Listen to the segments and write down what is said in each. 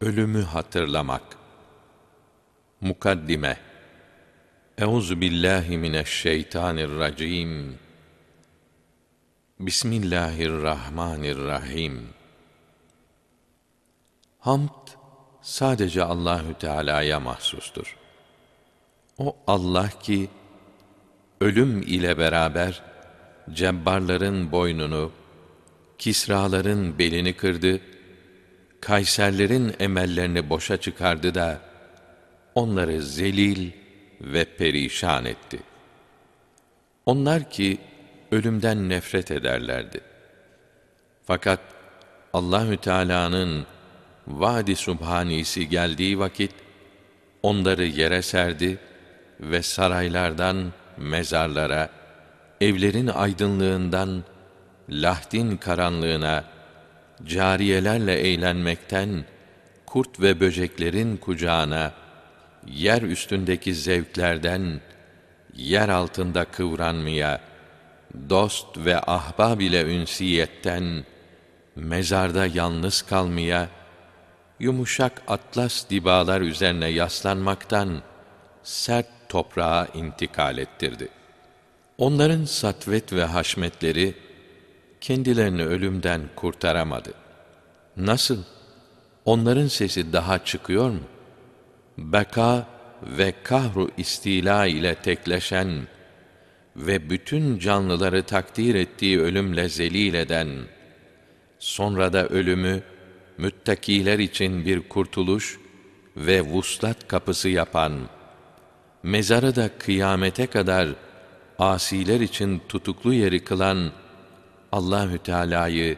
Ölümü hatırlamak. Mukaddime Euzu billahi mineşşeytanirracim. Bismillahirrahmanirrahim. Hamd sadece Allahü Teala'ya mahsustur. O Allah ki ölüm ile beraber cebbarların boynunu, kisraların belini kırdı Kayserlerin emellerini boşa çıkardı da onları zelil ve perişan etti. Onlar ki ölümden nefret ederlerdi. Fakat Allahü Teala'nın vaadi subhanisi geldiği vakit onları yere serdi ve saraylardan mezarlara, evlerin aydınlığından lahdin karanlığına cariyelerle eğlenmekten kurt ve böceklerin kucağına yer üstündeki zevklerden yer altında kıvranmaya dost ve ahbab ile ünsiyetten mezarda yalnız kalmaya yumuşak atlas dibalar üzerine yaslanmaktan sert toprağa intikal ettirdi. Onların satvet ve haşmetleri kendilerini ölümden kurtaramadı. Nasıl? Onların sesi daha çıkıyor mu? Beka ve kahru istila ile tekleşen ve bütün canlıları takdir ettiği ölümle zelil eden, sonra da ölümü müttakiler için bir kurtuluş ve vuslat kapısı yapan, mezarı da kıyamete kadar asiler için tutuklu yeri kılan Allahü Teala'yı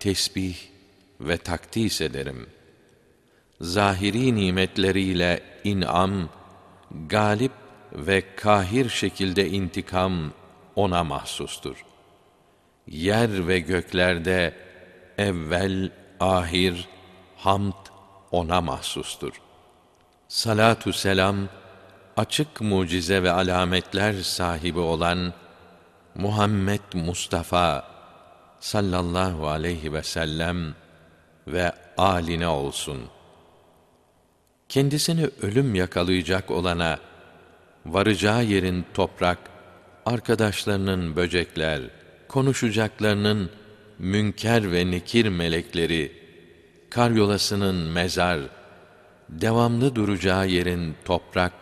tesbih ve takdis ederim. Zahiri nimetleriyle inam, galip ve kahir şekilde intikam ona mahsustur. Yer ve göklerde evvel, ahir, hamd ona mahsustur. Salatu selam, açık mucize ve alametler sahibi olan Muhammed Mustafa sallallahu aleyhi ve sellem ve aline olsun. Kendisini ölüm yakalayacak olana varacağı yerin toprak, arkadaşlarının böcekler, konuşacaklarının münker ve nekir melekleri, karyolasının mezar, devamlı duracağı yerin toprak,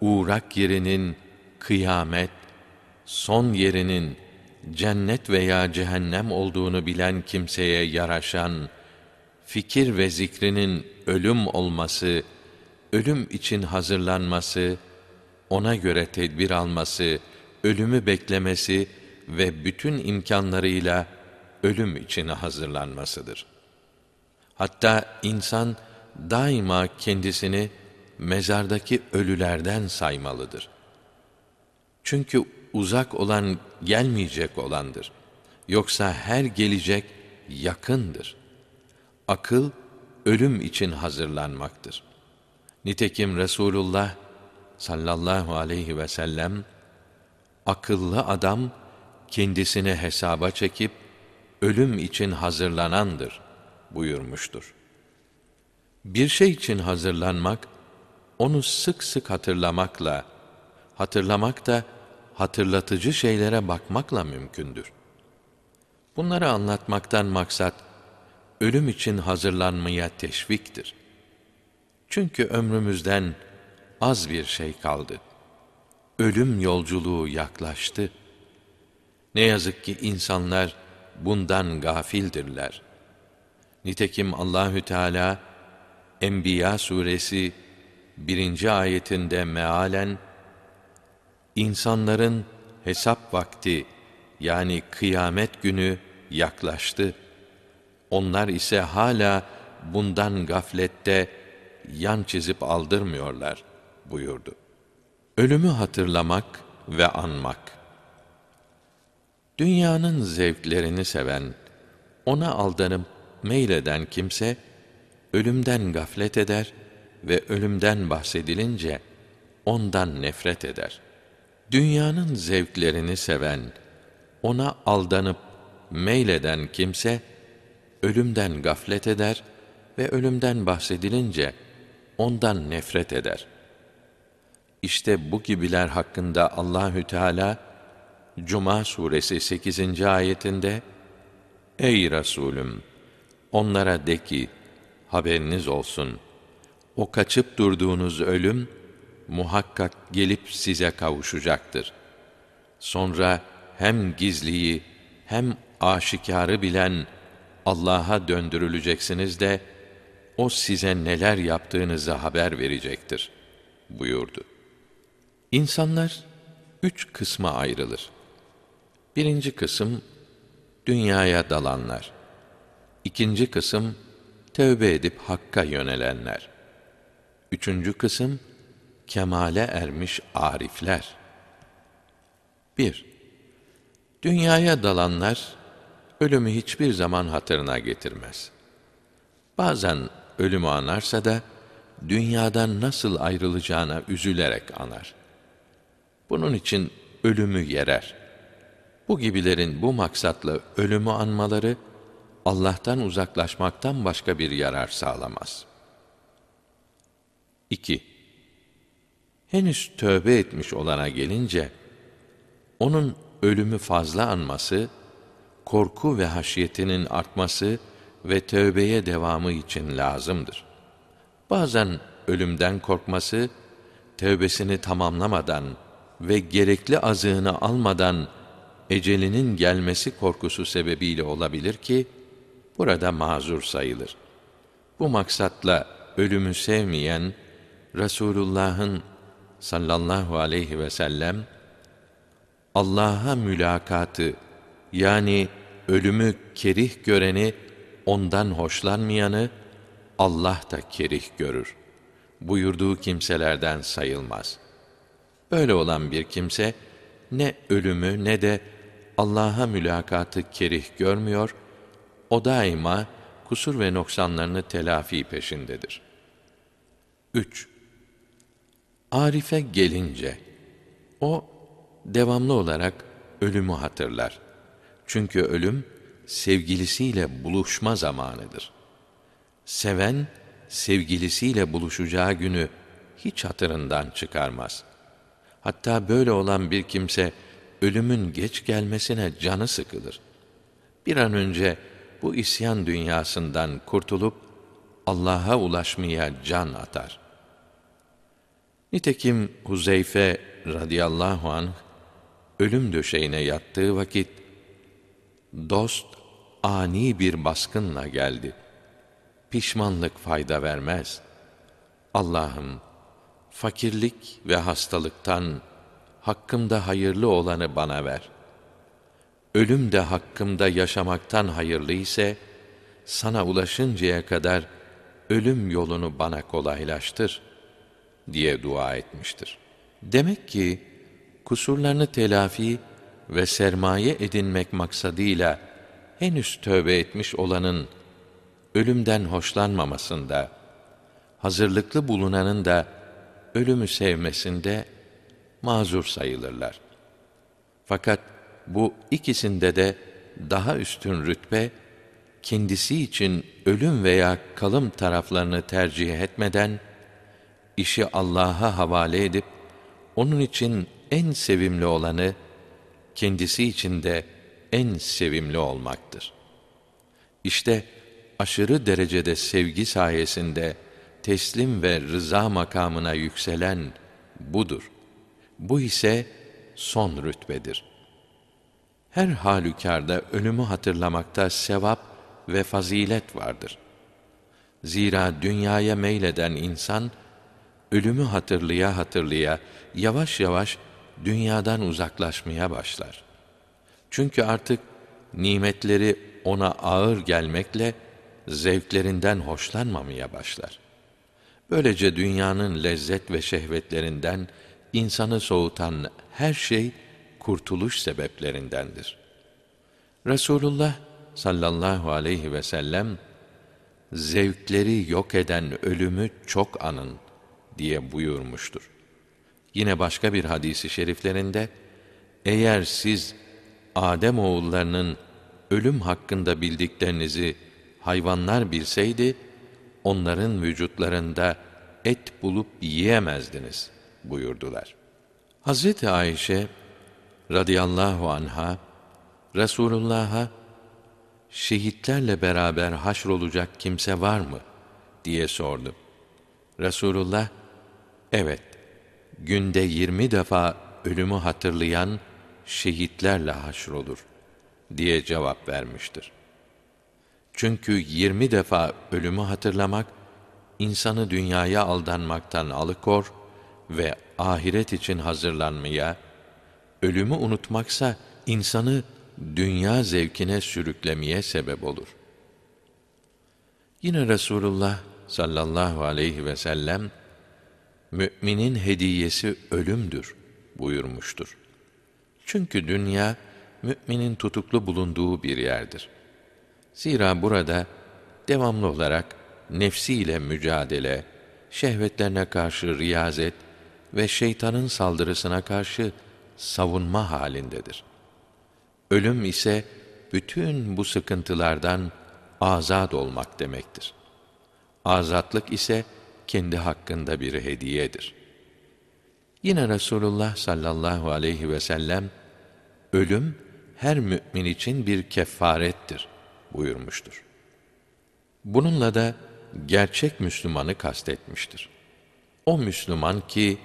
uğrak yerinin kıyamet, son yerinin cennet veya cehennem olduğunu bilen kimseye yaraşan fikir ve zikrinin ölüm olması, ölüm için hazırlanması, ona göre tedbir alması, ölümü beklemesi ve bütün imkanlarıyla ölüm için hazırlanmasıdır. Hatta insan daima kendisini mezardaki ölülerden saymalıdır. Çünkü uzak olan gelmeyecek olandır. Yoksa her gelecek yakındır. Akıl ölüm için hazırlanmaktır. Nitekim Resulullah sallallahu aleyhi ve sellem akıllı adam kendisini hesaba çekip ölüm için hazırlanandır buyurmuştur. Bir şey için hazırlanmak onu sık sık hatırlamakla hatırlamak da hatırlatıcı şeylere bakmakla mümkündür. Bunları anlatmaktan maksat ölüm için hazırlanmaya teşviktir. Çünkü ömrümüzden az bir şey kaldı. Ölüm yolculuğu yaklaştı. Ne yazık ki insanlar bundan gafildirler. Nitekim Allahü Teala Enbiya suresi birinci ayetinde mealen İnsanların hesap vakti yani kıyamet günü yaklaştı. Onlar ise hala bundan gaflette yan çizip aldırmıyorlar buyurdu. Ölümü hatırlamak ve anmak. Dünyanın zevklerini seven, ona aldanıp meyleden kimse ölümden gaflet eder ve ölümden bahsedilince ondan nefret eder.'' Dünyanın zevklerini seven, ona aldanıp meyleden kimse ölümden gaflet eder ve ölümden bahsedilince ondan nefret eder. İşte bu gibiler hakkında Allahü Teala Cuma suresi 8. ayetinde Ey Resulüm onlara de ki haberiniz olsun o kaçıp durduğunuz ölüm muhakkak gelip size kavuşacaktır. Sonra hem gizliyi hem aşikarı bilen Allah'a döndürüleceksiniz de o size neler yaptığınızı haber verecektir buyurdu. İnsanlar üç kısma ayrılır. Birinci kısım dünyaya dalanlar. İkinci kısım tövbe edip hakka yönelenler. Üçüncü kısım kemale ermiş arifler. 1. Dünyaya dalanlar ölümü hiçbir zaman hatırına getirmez. Bazen ölümü anarsa da dünyadan nasıl ayrılacağına üzülerek anar. Bunun için ölümü yerer. Bu gibilerin bu maksatla ölümü anmaları Allah'tan uzaklaşmaktan başka bir yarar sağlamaz. 2. Henüz tövbe etmiş olana gelince onun ölümü fazla anması, korku ve haşyetinin artması ve tövbeye devamı için lazımdır. Bazen ölümden korkması, tövbesini tamamlamadan ve gerekli azığını almadan ecelinin gelmesi korkusu sebebiyle olabilir ki, burada mazur sayılır. Bu maksatla ölümü sevmeyen, Resulullah'ın sallallahu aleyhi ve sellem, Allah'a mülakatı yani ölümü kerih göreni ondan hoşlanmayanı Allah da kerih görür. Buyurduğu kimselerden sayılmaz. Böyle olan bir kimse ne ölümü ne de Allah'a mülakatı kerih görmüyor, o daima kusur ve noksanlarını telafi peşindedir. 3. Arife gelince, o devamlı olarak ölümü hatırlar. Çünkü ölüm sevgilisiyle buluşma zamanıdır. Seven sevgilisiyle buluşacağı günü hiç hatırından çıkarmaz. Hatta böyle olan bir kimse ölümün geç gelmesine canı sıkılır. Bir an önce bu isyan dünyasından kurtulup Allah'a ulaşmaya can atar. Nitekim Huzeyfe radıyallahu anh ölüm döşeğine yattığı vakit dost ani bir baskınla geldi. Pişmanlık fayda vermez. Allah'ım fakirlik ve hastalıktan hakkımda hayırlı olanı bana ver. Ölüm de hakkımda yaşamaktan hayırlı ise sana ulaşıncaya kadar ölüm yolunu bana kolaylaştır diye dua etmiştir. Demek ki kusurlarını telafi ve sermaye edinmek maksadıyla henüz tövbe etmiş olanın ölümden hoşlanmamasında, hazırlıklı bulunanın da ölümü sevmesinde mazur sayılırlar. Fakat bu ikisinde de daha üstün rütbe, kendisi için ölüm veya kalım taraflarını tercih etmeden, işi Allah'a havale edip, onun için en sevimli olanı, kendisi için de en sevimli olmaktır. İşte aşırı derecede sevgi sayesinde teslim ve rıza makamına yükselen budur. Bu ise son rütbedir. Her halükarda ölümü hatırlamakta sevap ve fazilet vardır. Zira dünyaya meyleden insan, ölümü hatırlıya hatırlıya yavaş yavaş dünyadan uzaklaşmaya başlar. Çünkü artık nimetleri ona ağır gelmekle zevklerinden hoşlanmamaya başlar. Böylece dünyanın lezzet ve şehvetlerinden insanı soğutan her şey kurtuluş sebeplerindendir. Resulullah sallallahu aleyhi ve sellem zevkleri yok eden ölümü çok anın diye buyurmuştur. Yine başka bir hadisi şeriflerinde eğer siz Adem oğullarının ölüm hakkında bildiklerinizi hayvanlar bilseydi onların vücutlarında et bulup yiyemezdiniz buyurdular. Hazreti Ayşe radıyallahu anha Resulullah'a şehitlerle beraber haşrolacak kimse var mı diye sordu. Resulullah evet günde yirmi defa ölümü hatırlayan şehitlerle haşrolur diye cevap vermiştir. Çünkü yirmi defa ölümü hatırlamak insanı dünyaya aldanmaktan alıkor ve ahiret için hazırlanmaya, ölümü unutmaksa insanı dünya zevkine sürüklemeye sebep olur. Yine Resulullah sallallahu aleyhi ve sellem müminin hediyesi ölümdür buyurmuştur. Çünkü dünya müminin tutuklu bulunduğu bir yerdir. Zira burada devamlı olarak nefsiyle mücadele, şehvetlerine karşı riyazet ve şeytanın saldırısına karşı savunma halindedir. Ölüm ise bütün bu sıkıntılardan azad olmak demektir. Azatlık ise kendi hakkında bir hediyedir. Yine Resulullah sallallahu aleyhi ve sellem ölüm her mümin için bir kefarettir buyurmuştur. Bununla da gerçek Müslümanı kastetmiştir. O Müslüman ki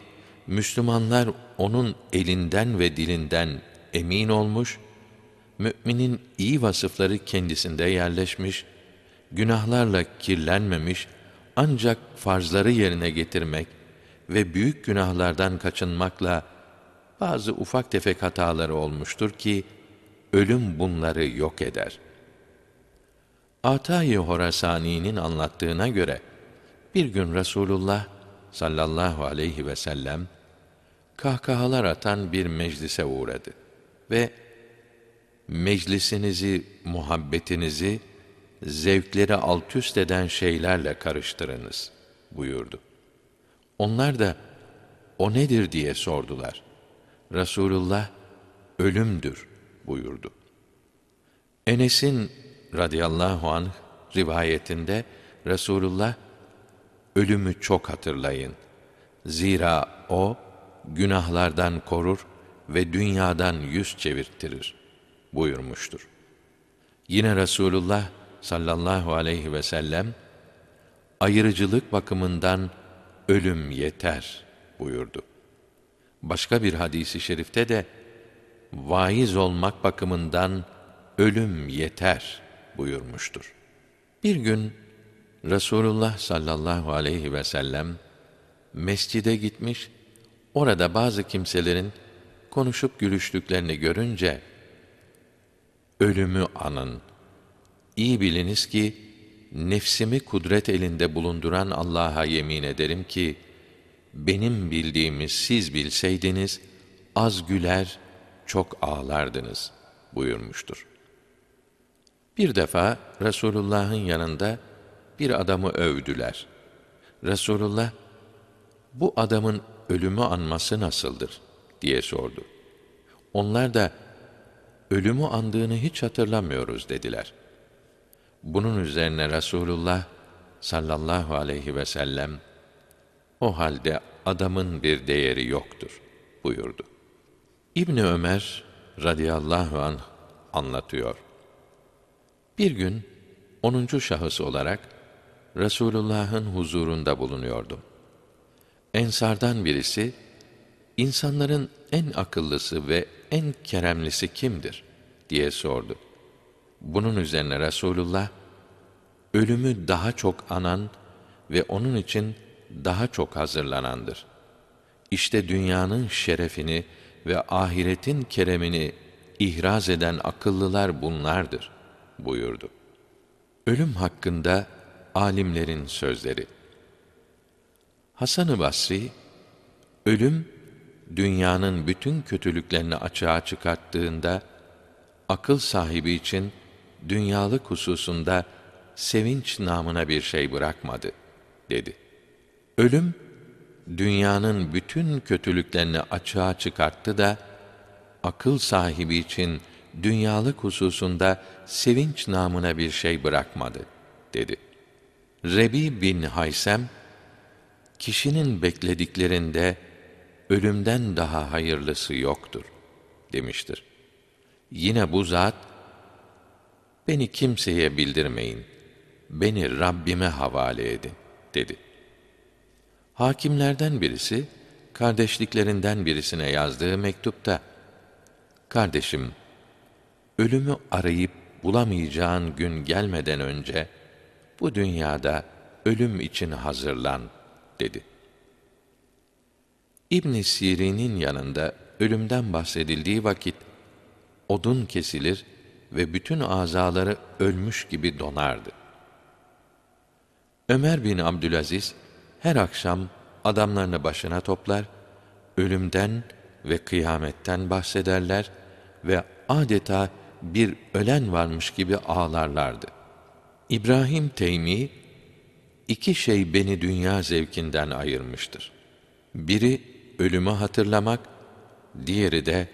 Müslümanlar onun elinden ve dilinden emin olmuş, müminin iyi vasıfları kendisinde yerleşmiş, günahlarla kirlenmemiş, ancak farzları yerine getirmek ve büyük günahlardan kaçınmakla bazı ufak tefek hataları olmuştur ki ölüm bunları yok eder. Atayi Horasani'nin anlattığına göre bir gün Resulullah sallallahu aleyhi ve sellem kahkahalar atan bir meclise uğradı ve meclisinizi, muhabbetinizi zevkleri alt üst eden şeylerle karıştırınız buyurdu. Onlar da o nedir diye sordular. Resulullah ölümdür buyurdu. Enes'in radıyallahu anh rivayetinde Resulullah ölümü çok hatırlayın. Zira o günahlardan korur ve dünyadan yüz çevirttirir buyurmuştur. Yine Resulullah sallallahu aleyhi ve sellem ayrıcılık bakımından ölüm yeter buyurdu. Başka bir hadisi şerifte de vaiz olmak bakımından ölüm yeter buyurmuştur. Bir gün Resulullah sallallahu aleyhi ve sellem mescide gitmiş, orada bazı kimselerin konuşup gülüştüklerini görünce ölümü anın. İyi biliniz ki nefsimi kudret elinde bulunduran Allah'a yemin ederim ki benim bildiğimi siz bilseydiniz az güler, çok ağlardınız buyurmuştur. Bir defa Resulullah'ın yanında bir adamı övdüler. Resulullah bu adamın ölümü anması nasıldır diye sordu. Onlar da ölümü andığını hiç hatırlamıyoruz dediler. Bunun üzerine Resulullah sallallahu aleyhi ve sellem o halde adamın bir değeri yoktur buyurdu. İbni Ömer radıyallahu anh anlatıyor. Bir gün onuncu şahıs olarak Resulullah'ın huzurunda bulunuyordum. Ensardan birisi, insanların en akıllısı ve en keremlisi kimdir? diye sordu. Bunun üzerine Resulullah, ölümü daha çok anan ve onun için daha çok hazırlanandır. İşte dünyanın şerefini ve ahiretin keremini ihraz eden akıllılar bunlardır buyurdu. Ölüm hakkında alimlerin sözleri. Hasan-ı Basri ölüm dünyanın bütün kötülüklerini açığa çıkarttığında akıl sahibi için dünyalık hususunda sevinç namına bir şey bırakmadı dedi. Ölüm dünyanın bütün kötülüklerini açığa çıkarttı da akıl sahibi için dünyalık hususunda sevinç namına bir şey bırakmadı dedi. Rebi bin Haysem, kişinin beklediklerinde ölümden daha hayırlısı yoktur demiştir. Yine bu zat, beni kimseye bildirmeyin, beni Rabbime havale edin dedi. Hakimlerden birisi, kardeşliklerinden birisine yazdığı mektupta, Kardeşim, ölümü arayıp bulamayacağın gün gelmeden önce, bu dünyada ölüm için hazırlan, dedi. İbn Sirin'in yanında ölümden bahsedildiği vakit, odun kesilir ve bütün azaları ölmüş gibi donardı. Ömer bin Abdülaziz, her akşam adamlarını başına toplar, ölümden ve kıyametten bahsederler ve adeta bir ölen varmış gibi ağlarlardı. İbrahim Teymi, iki şey beni dünya zevkinden ayırmıştır. Biri ölümü hatırlamak, diğeri de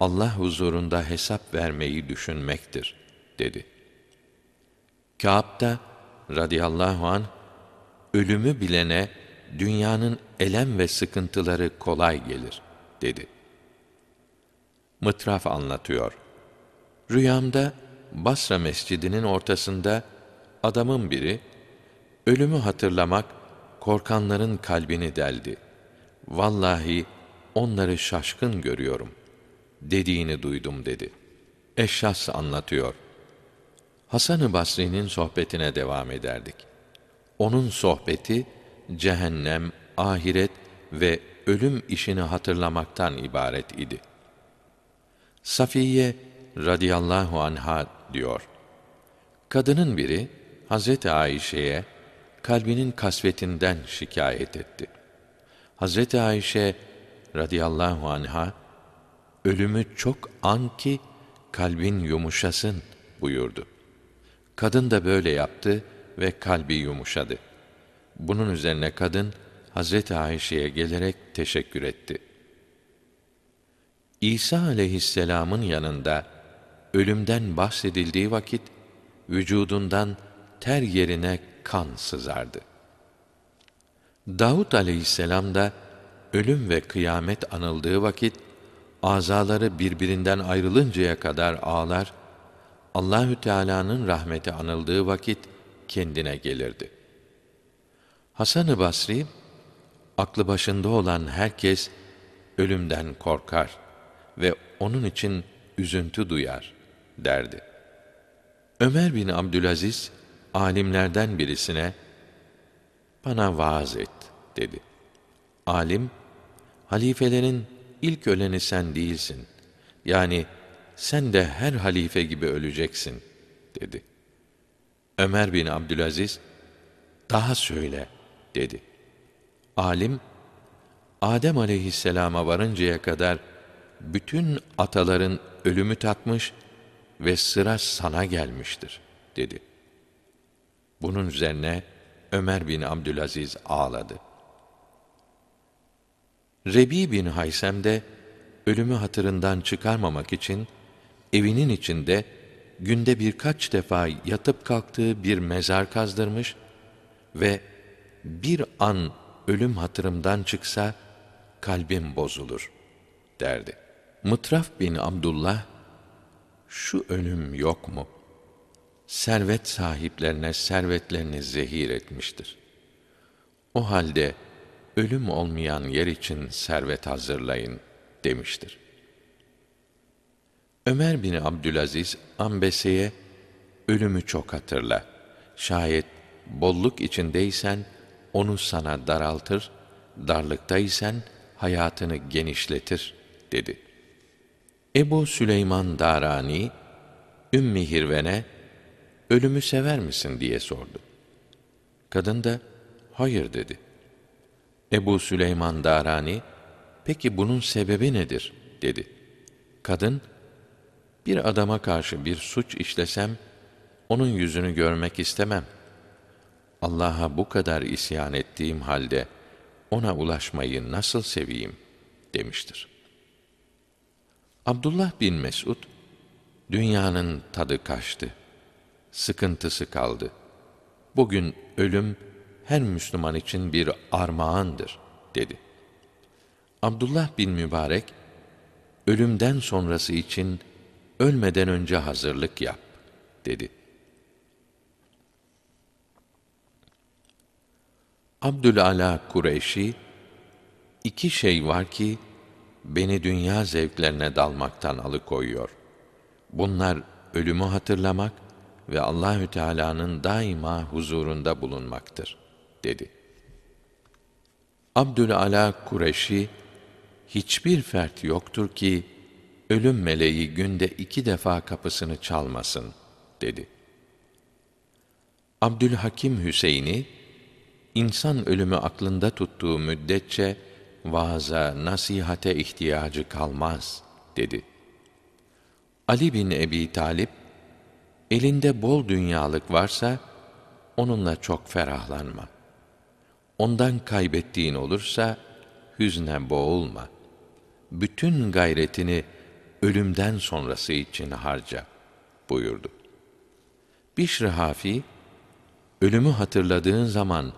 Allah huzurunda hesap vermeyi düşünmektir, dedi. Kâb da radıyallahu an ölümü bilene dünyanın elem ve sıkıntıları kolay gelir, dedi. Mıtraf anlatıyor. Rüyamda Basra mescidinin ortasında adamın biri, ölümü hatırlamak korkanların kalbini deldi. Vallahi onları şaşkın görüyorum dediğini duydum dedi. Eşşas anlatıyor. Hasan-ı Basri'nin sohbetine devam ederdik. Onun sohbeti cehennem, ahiret ve ölüm işini hatırlamaktan ibaret idi. Safiye radıyallahu anha diyor. Kadının biri Hazreti Ayşe'ye kalbinin kasvetinden şikayet etti. Hazreti Ayşe radıyallahu anha ölümü çok an ki kalbin yumuşasın buyurdu. Kadın da böyle yaptı ve kalbi yumuşadı. Bunun üzerine kadın Hazreti Ayşe'ye gelerek teşekkür etti. İsa aleyhisselamın yanında ölümden bahsedildiği vakit vücudundan ter yerine kan sızardı. Davud aleyhisselam da ölüm ve kıyamet anıldığı vakit azaları birbirinden ayrılıncaya kadar ağlar, Allahü Teala'nın rahmeti anıldığı vakit kendine gelirdi. Hasan-ı Basri aklı başında olan herkes ölümden korkar ve onun için üzüntü duyar derdi. Ömer bin Abdülaziz alimlerden birisine bana vaaz et dedi. Alim halifelerin ilk öleni sen değilsin. Yani sen de her halife gibi öleceksin dedi. Ömer bin Abdülaziz daha söyle dedi. Alim Adem aleyhisselama varıncaya kadar bütün ataların ölümü tatmış ve sıra sana gelmiştir dedi. Bunun üzerine Ömer bin Abdülaziz ağladı. Rebi bin Haysem de ölümü hatırından çıkarmamak için evinin içinde günde birkaç defa yatıp kalktığı bir mezar kazdırmış ve bir an ölüm hatırımdan çıksa kalbim bozulur derdi. Mıtraf bin Abdullah şu ölüm yok mu? Servet sahiplerine servetlerini zehir etmiştir. O halde ölüm olmayan yer için servet hazırlayın demiştir. Ömer bin Abdülaziz Ambese'ye ölümü çok hatırla. Şayet bolluk içindeysen onu sana daraltır, darlıktaysan hayatını genişletir dedi. Ebu Süleyman Darani Ümmü Hirven'e ölümü sever misin diye sordu. Kadın da hayır dedi. Ebu Süleyman Darani, peki bunun sebebi nedir? dedi. Kadın, bir adama karşı bir suç işlesem, onun yüzünü görmek istemem. Allah'a bu kadar isyan ettiğim halde, ona ulaşmayı nasıl seveyim? demiştir. Abdullah bin Mesud, dünyanın tadı kaçtı, sıkıntısı kaldı. Bugün ölüm her Müslüman için bir armağandır dedi. Abdullah bin Mübarek ölümden sonrası için ölmeden önce hazırlık yap dedi. Abdülala Kureyşi iki şey var ki beni dünya zevklerine dalmaktan alıkoyuyor. Bunlar ölümü hatırlamak ve Allahü Teala'nın daima huzurunda bulunmaktır dedi. Abdülala Kureşi hiçbir fert yoktur ki ölüm meleği günde iki defa kapısını çalmasın dedi. Abdülhakim Hüseyin'i insan ölümü aklında tuttuğu müddetçe vaaza, nasihate ihtiyacı kalmaz dedi. Ali bin Ebi Talip elinde bol dünyalık varsa onunla çok ferahlanma. Ondan kaybettiğin olursa hüzne boğulma. Bütün gayretini ölümden sonrası için harca buyurdu. Bişr Hafi ölümü hatırladığın zaman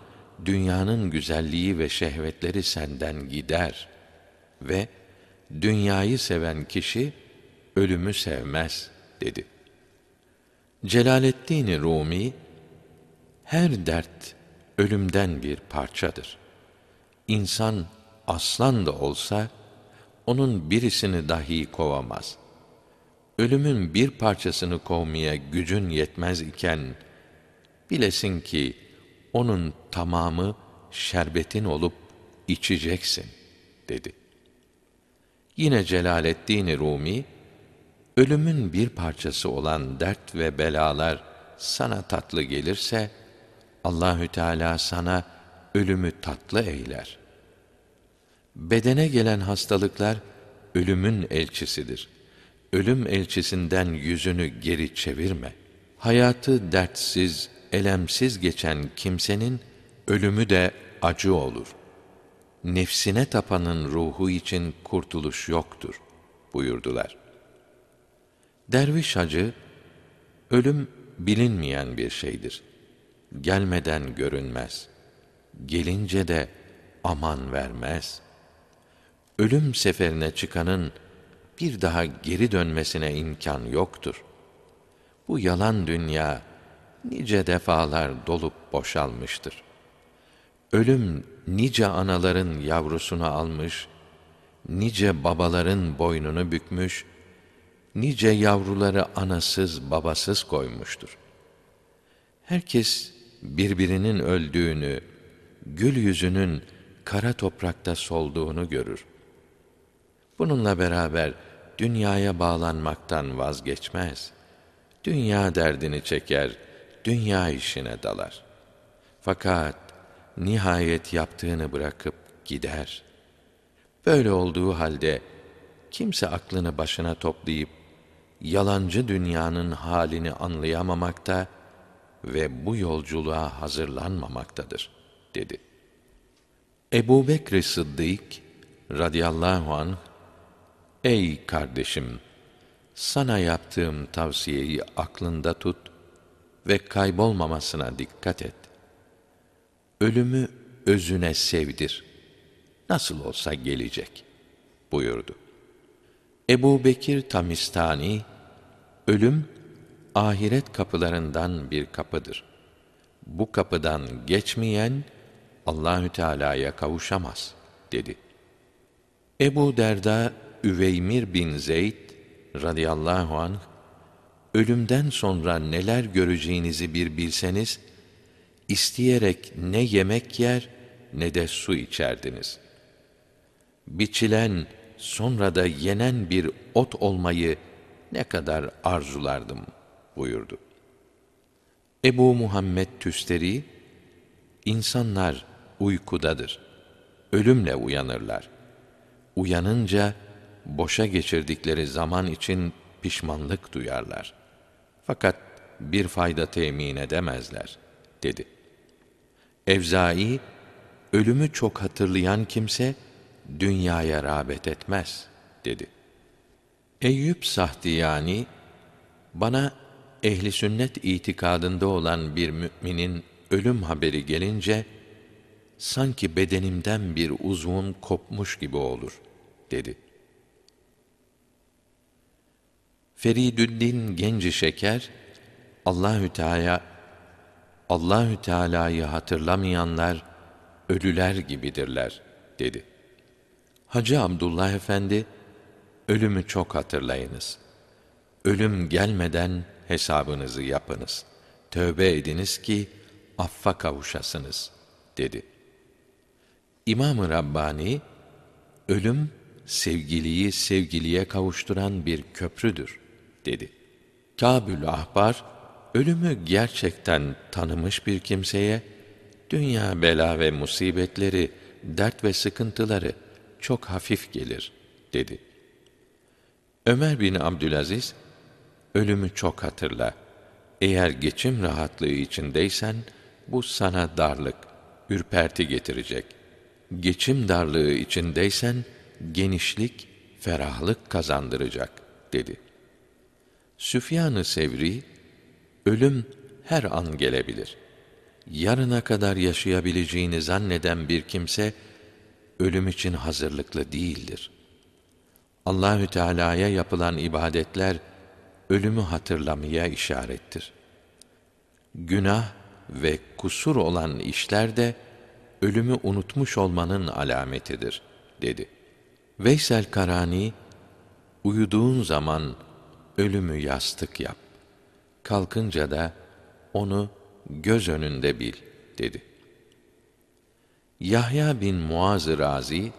dünyanın güzelliği ve şehvetleri senden gider ve dünyayı seven kişi ölümü sevmez dedi. Celaleddin Rumi her dert ölümden bir parçadır. İnsan aslan da olsa onun birisini dahi kovamaz. Ölümün bir parçasını kovmaya gücün yetmez iken bilesin ki onun tamamı şerbetin olup içeceksin dedi. Yine Celaleddin Rumi ölümün bir parçası olan dert ve belalar sana tatlı gelirse Allahü Teala sana ölümü tatlı eyler. Bedene gelen hastalıklar ölümün elçisidir. Ölüm elçisinden yüzünü geri çevirme. Hayatı dertsiz, elemsiz geçen kimsenin ölümü de acı olur. Nefsine tapanın ruhu için kurtuluş yoktur buyurdular. Derviş hacı, ölüm bilinmeyen bir şeydir. Gelmeden görünmez. Gelince de aman vermez. Ölüm seferine çıkanın bir daha geri dönmesine imkan yoktur. Bu yalan dünya nice defalar dolup boşalmıştır. Ölüm nice anaların yavrusunu almış, nice babaların boynunu bükmüş, nice yavruları anasız babasız koymuştur. Herkes birbirinin öldüğünü, gül yüzünün kara toprakta solduğunu görür. Bununla beraber dünyaya bağlanmaktan vazgeçmez. Dünya derdini çeker, dünya işine dalar. Fakat nihayet yaptığını bırakıp gider. Böyle olduğu halde kimse aklını başına toplayıp yalancı dünyanın halini anlayamamakta ve bu yolculuğa hazırlanmamaktadır dedi. Ebu Bekr Sıddık radıyallahu anh Ey kardeşim! Sana yaptığım tavsiyeyi aklında tut ve kaybolmamasına dikkat et. Ölümü özüne sevdir. Nasıl olsa gelecek buyurdu. Ebu Bekir Tamistani, ölüm, ahiret kapılarından bir kapıdır. Bu kapıdan geçmeyen, Allahü Teala'ya kavuşamaz, dedi. Ebu Derda, Üveymir bin Zeyd, radıyallahu anh, ölümden sonra neler göreceğinizi bir bilseniz, isteyerek ne yemek yer, ne de su içerdiniz. Biçilen, sonra da yenen bir ot olmayı ne kadar arzulardım buyurdu. Ebu Muhammed Tüsteri, insanlar uykudadır. Ölümle uyanırlar. Uyanınca boşa geçirdikleri zaman için pişmanlık duyarlar. Fakat bir fayda temin edemezler, dedi. Evzai, ölümü çok hatırlayan kimse, dünyaya rağbet etmez, dedi. Eyüp Sahtiyani, bana ehli sünnet itikadında olan bir müminin ölüm haberi gelince sanki bedenimden bir uzvun kopmuş gibi olur dedi. Feridüddin Genci Şeker Allahü Teala Allahü Teala'yı hatırlamayanlar ölüler gibidirler dedi. Hacı Abdullah Efendi ölümü çok hatırlayınız. Ölüm gelmeden hesabınızı yapınız. Tövbe ediniz ki affa kavuşasınız dedi. İmam-ı Rabbani ölüm sevgiliyi sevgiliye kavuşturan bir köprüdür dedi. Kabül Ahbar ölümü gerçekten tanımış bir kimseye dünya bela ve musibetleri, dert ve sıkıntıları çok hafif gelir dedi. Ömer bin Abdülaziz ölümü çok hatırla. Eğer geçim rahatlığı içindeysen bu sana darlık, ürperti getirecek. Geçim darlığı içindeysen genişlik, ferahlık kazandıracak dedi. Süfyan-ı Sevri ölüm her an gelebilir. Yarına kadar yaşayabileceğini zanneden bir kimse ölüm için hazırlıklı değildir. Allahü Teala'ya yapılan ibadetler ölümü hatırlamaya işarettir. Günah ve kusur olan işler de ölümü unutmuş olmanın alametidir dedi. Veysel Karani uyuduğun zaman ölümü yastık yap. Kalkınca da onu göz önünde bil dedi. Yahya bin Muaz Razi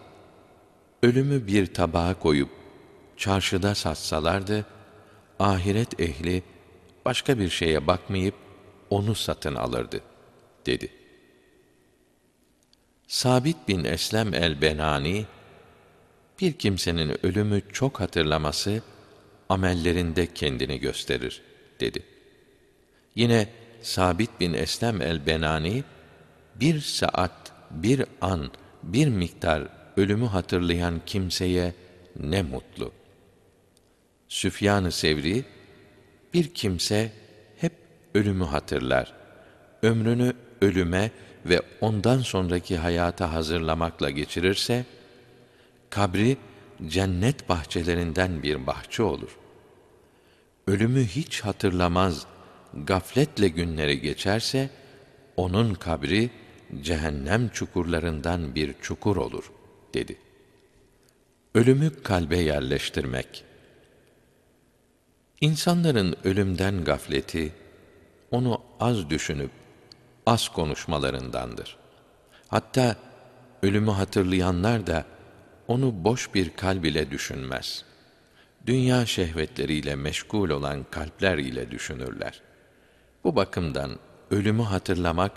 ölümü bir tabağa koyup çarşıda satsalardı ahiret ehli başka bir şeye bakmayıp onu satın alırdı dedi. Sabit bin Eslem el-Benani bir kimsenin ölümü çok hatırlaması amellerinde kendini gösterir dedi. Yine Sabit bin Eslem el-Benani bir saat, bir an, bir miktar ölümü hatırlayan kimseye ne mutlu. Süfyan-ı Sevri bir kimse hep ölümü hatırlar. Ömrünü ölüme ve ondan sonraki hayata hazırlamakla geçirirse kabri cennet bahçelerinden bir bahçe olur. Ölümü hiç hatırlamaz, gafletle günleri geçerse onun kabri cehennem çukurlarından bir çukur olur dedi. Ölümü kalbe yerleştirmek İnsanların ölümden gafleti, onu az düşünüp az konuşmalarındandır. Hatta ölümü hatırlayanlar da onu boş bir kalb ile düşünmez. Dünya şehvetleriyle meşgul olan kalpler ile düşünürler. Bu bakımdan ölümü hatırlamak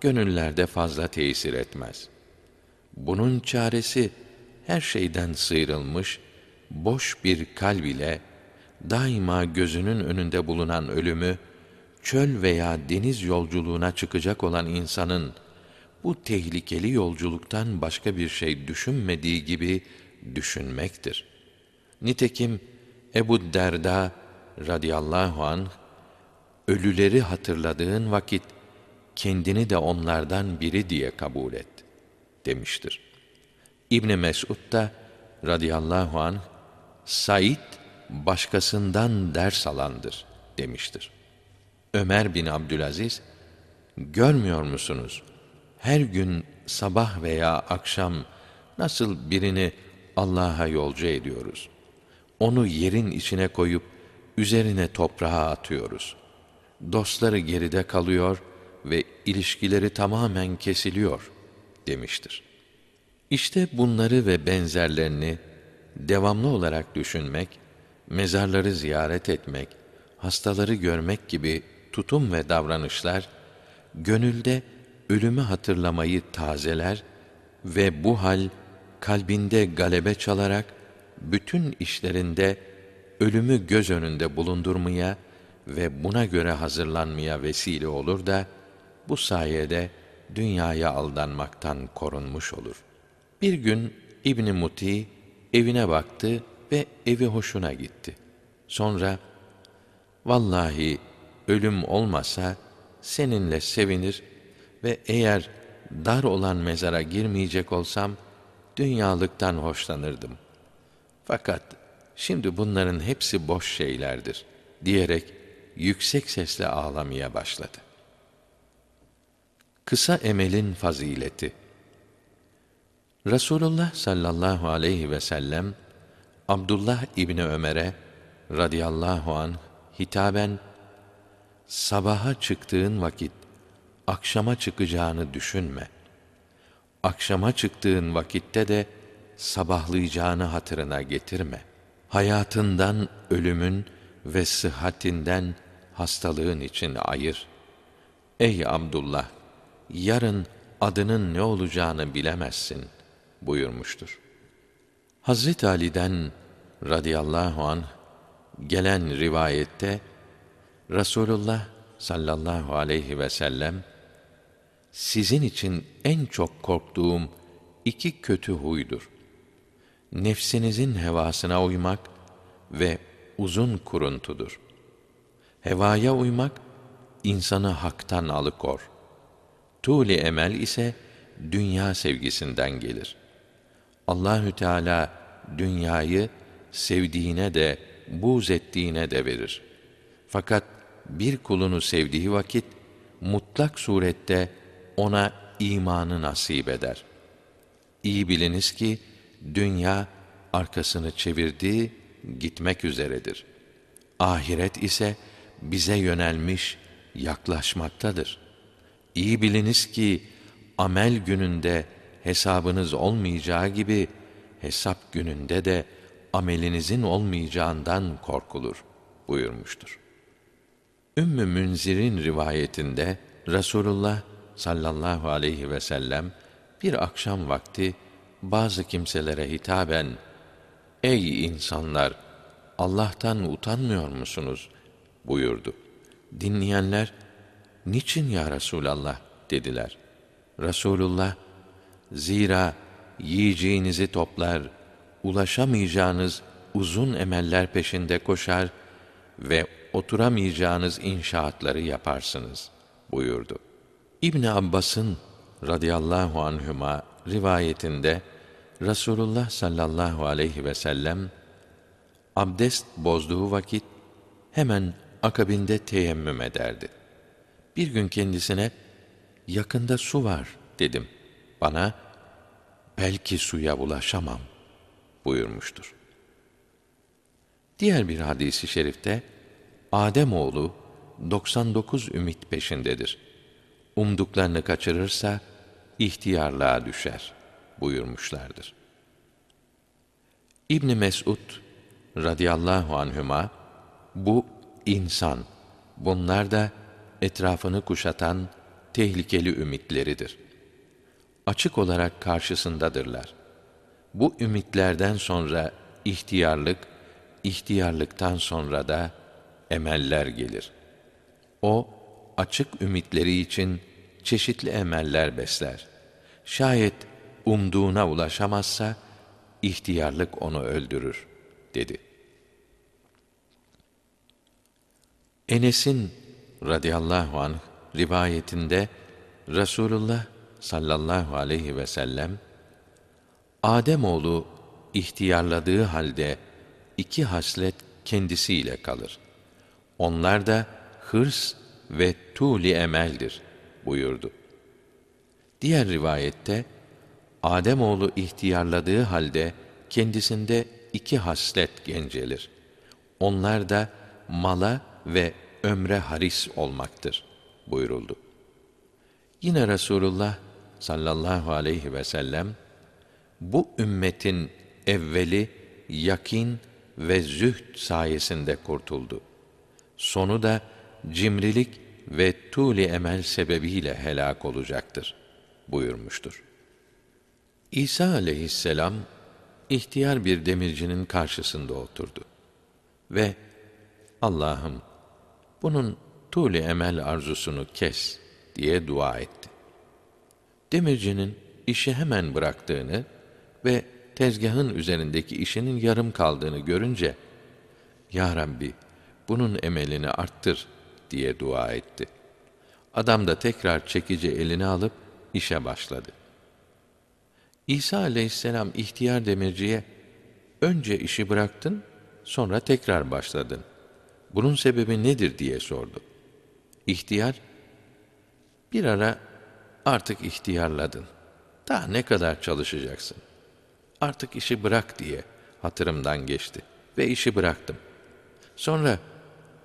gönüllerde fazla tesir etmez. Bunun çaresi her şeyden sıyrılmış boş bir kalb ile daima gözünün önünde bulunan ölümü, çöl veya deniz yolculuğuna çıkacak olan insanın bu tehlikeli yolculuktan başka bir şey düşünmediği gibi düşünmektir. Nitekim Ebu Derda radıyallahu anh ölüleri hatırladığın vakit kendini de onlardan biri diye kabul et demiştir. İbn Mesud da radıyallahu anh Said başkasından ders alandır demiştir. Ömer bin Abdülaziz, görmüyor musunuz? Her gün sabah veya akşam nasıl birini Allah'a yolcu ediyoruz? Onu yerin içine koyup üzerine toprağa atıyoruz. Dostları geride kalıyor ve ilişkileri tamamen kesiliyor demiştir. İşte bunları ve benzerlerini devamlı olarak düşünmek mezarları ziyaret etmek, hastaları görmek gibi tutum ve davranışlar gönülde ölümü hatırlamayı tazeler ve bu hal kalbinde galebe çalarak bütün işlerinde ölümü göz önünde bulundurmaya ve buna göre hazırlanmaya vesile olur da bu sayede dünyaya aldanmaktan korunmuş olur. Bir gün İbn Muti evine baktı ve evi hoşuna gitti. Sonra, vallahi ölüm olmasa seninle sevinir, ve eğer dar olan mezara girmeyecek olsam dünyalıktan hoşlanırdım. Fakat şimdi bunların hepsi boş şeylerdir diyerek yüksek sesle ağlamaya başladı. Kısa emelin fazileti Resulullah sallallahu aleyhi ve sellem Abdullah İbni Ömer'e radıyallahu an hitaben sabaha çıktığın vakit akşama çıkacağını düşünme. Akşama çıktığın vakitte de sabahlayacağını hatırına getirme. Hayatından ölümün ve sıhhatinden hastalığın için ayır. Ey Abdullah, yarın adının ne olacağını bilemezsin buyurmuştur. Hazret Ali'den radıyallahu an gelen rivayette Rasulullah sallallahu aleyhi ve sellem sizin için en çok korktuğum iki kötü huydur. Nefsinizin hevasına uymak ve uzun kuruntudur. Hevaya uymak insanı haktan alıkor. Tuli emel ise dünya sevgisinden gelir. Allahü Teala dünyayı sevdiğine de buz ettiğine de verir. Fakat bir kulunu sevdiği vakit mutlak surette ona imanı nasip eder. İyi biliniz ki dünya arkasını çevirdi, gitmek üzeredir. Ahiret ise bize yönelmiş, yaklaşmaktadır. İyi biliniz ki amel gününde hesabınız olmayacağı gibi hesap gününde de amelinizin olmayacağından korkulur buyurmuştur. Ümmü Münzir'in rivayetinde Rasulullah sallallahu aleyhi ve sellem bir akşam vakti bazı kimselere hitaben Ey insanlar Allah'tan utanmıyor musunuz buyurdu. Dinleyenler niçin ya Resulallah dediler. Resulullah zira yiyeceğinizi toplar, ulaşamayacağınız uzun emeller peşinde koşar ve oturamayacağınız inşaatları yaparsınız buyurdu. İbn Abbas'ın radıyallahu anhüma rivayetinde Rasulullah sallallahu aleyhi ve sellem abdest bozduğu vakit hemen akabinde teyemmüm ederdi. Bir gün kendisine yakında su var dedim. Bana belki suya ulaşamam buyurmuştur. Diğer bir hadisi şerifte Adem oğlu 99 ümit peşindedir. Umduklarını kaçırırsa ihtiyarlığa düşer buyurmuşlardır. İbn Mesud radıyallahu anhüma bu insan bunlar da etrafını kuşatan tehlikeli ümitleridir. Açık olarak karşısındadırlar. Bu ümitlerden sonra ihtiyarlık, ihtiyarlıktan sonra da emeller gelir. O açık ümitleri için çeşitli emeller besler. Şayet umduğuna ulaşamazsa ihtiyarlık onu öldürür dedi. Enes'in radıyallahu anh rivayetinde Rasulullah sallallahu aleyhi ve sellem Adem oğlu ihtiyarladığı halde iki haslet kendisiyle kalır. Onlar da hırs ve tuli emeldir buyurdu. Diğer rivayette Adem oğlu ihtiyarladığı halde kendisinde iki haslet gencelir. Onlar da mala ve ömre haris olmaktır buyuruldu. Yine Resulullah sallallahu aleyhi ve sellem bu ümmetin evveli yakin ve zühd sayesinde kurtuldu. Sonu da cimrilik ve tuli emel sebebiyle helak olacaktır buyurmuştur. İsa aleyhisselam ihtiyar bir demircinin karşısında oturdu ve Allah'ım bunun tuli emel arzusunu kes diye dua etti. Demircinin işi hemen bıraktığını ve tezgahın üzerindeki işinin yarım kaldığını görünce Ya Rabbi bunun emelini arttır diye dua etti. Adam da tekrar çekici elini alıp işe başladı. İsa aleyhisselam ihtiyar demirciye, önce işi bıraktın, sonra tekrar başladın. Bunun sebebi nedir diye sordu. İhtiyar, bir ara artık ihtiyarladın. Daha ne kadar çalışacaksın? Artık işi bırak diye hatırımdan geçti ve işi bıraktım. Sonra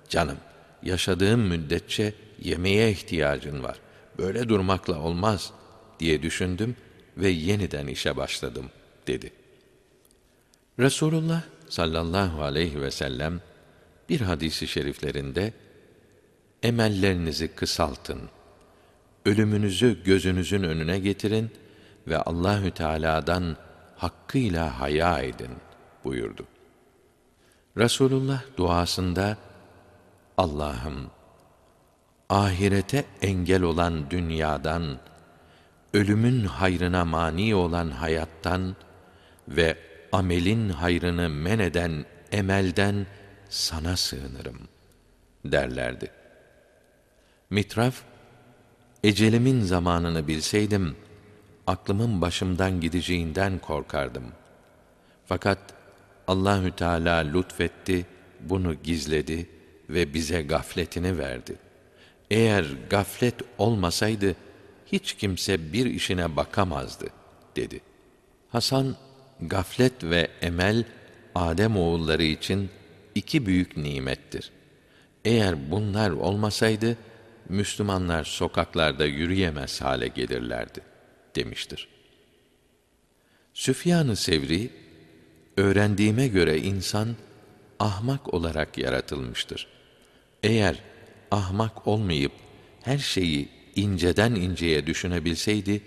canım yaşadığım müddetçe yemeğe ihtiyacın var. Böyle durmakla olmaz diye düşündüm ve yeniden işe başladım dedi. Resulullah sallallahu aleyhi ve sellem bir hadisi şeriflerinde emellerinizi kısaltın. Ölümünüzü gözünüzün önüne getirin ve Allahü Teala'dan hakkıyla haya edin buyurdu. Resulullah duasında Allah'ım ahirete engel olan dünyadan, ölümün hayrına mani olan hayattan ve amelin hayrını men eden emelden sana sığınırım derlerdi. Mitraf, ecelimin zamanını bilseydim, aklımın başımdan gideceğinden korkardım. Fakat Allahü Teala lütfetti, bunu gizledi ve bize gafletini verdi. Eğer gaflet olmasaydı hiç kimse bir işine bakamazdı dedi. Hasan gaflet ve emel Adem oğulları için iki büyük nimettir. Eğer bunlar olmasaydı Müslümanlar sokaklarda yürüyemez hale gelirlerdi demiştir. Süfyan-ı Sevri öğrendiğime göre insan ahmak olarak yaratılmıştır. Eğer ahmak olmayıp her şeyi inceden inceye düşünebilseydi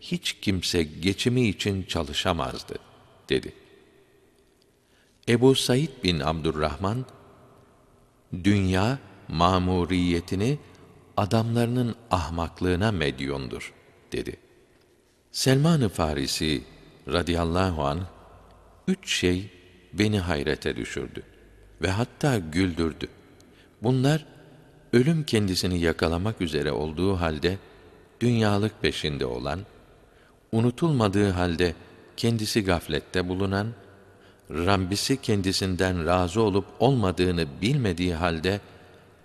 hiç kimse geçimi için çalışamazdı dedi. Ebu Said bin Abdurrahman dünya mamuriyetini adamlarının ahmaklığına medyondur dedi. Selman-ı Farisi radıyallahu an üç şey beni hayrete düşürdü ve hatta güldürdü. Bunlar ölüm kendisini yakalamak üzere olduğu halde dünyalık peşinde olan, unutulmadığı halde kendisi gaflette bulunan, Rabbisi kendisinden razı olup olmadığını bilmediği halde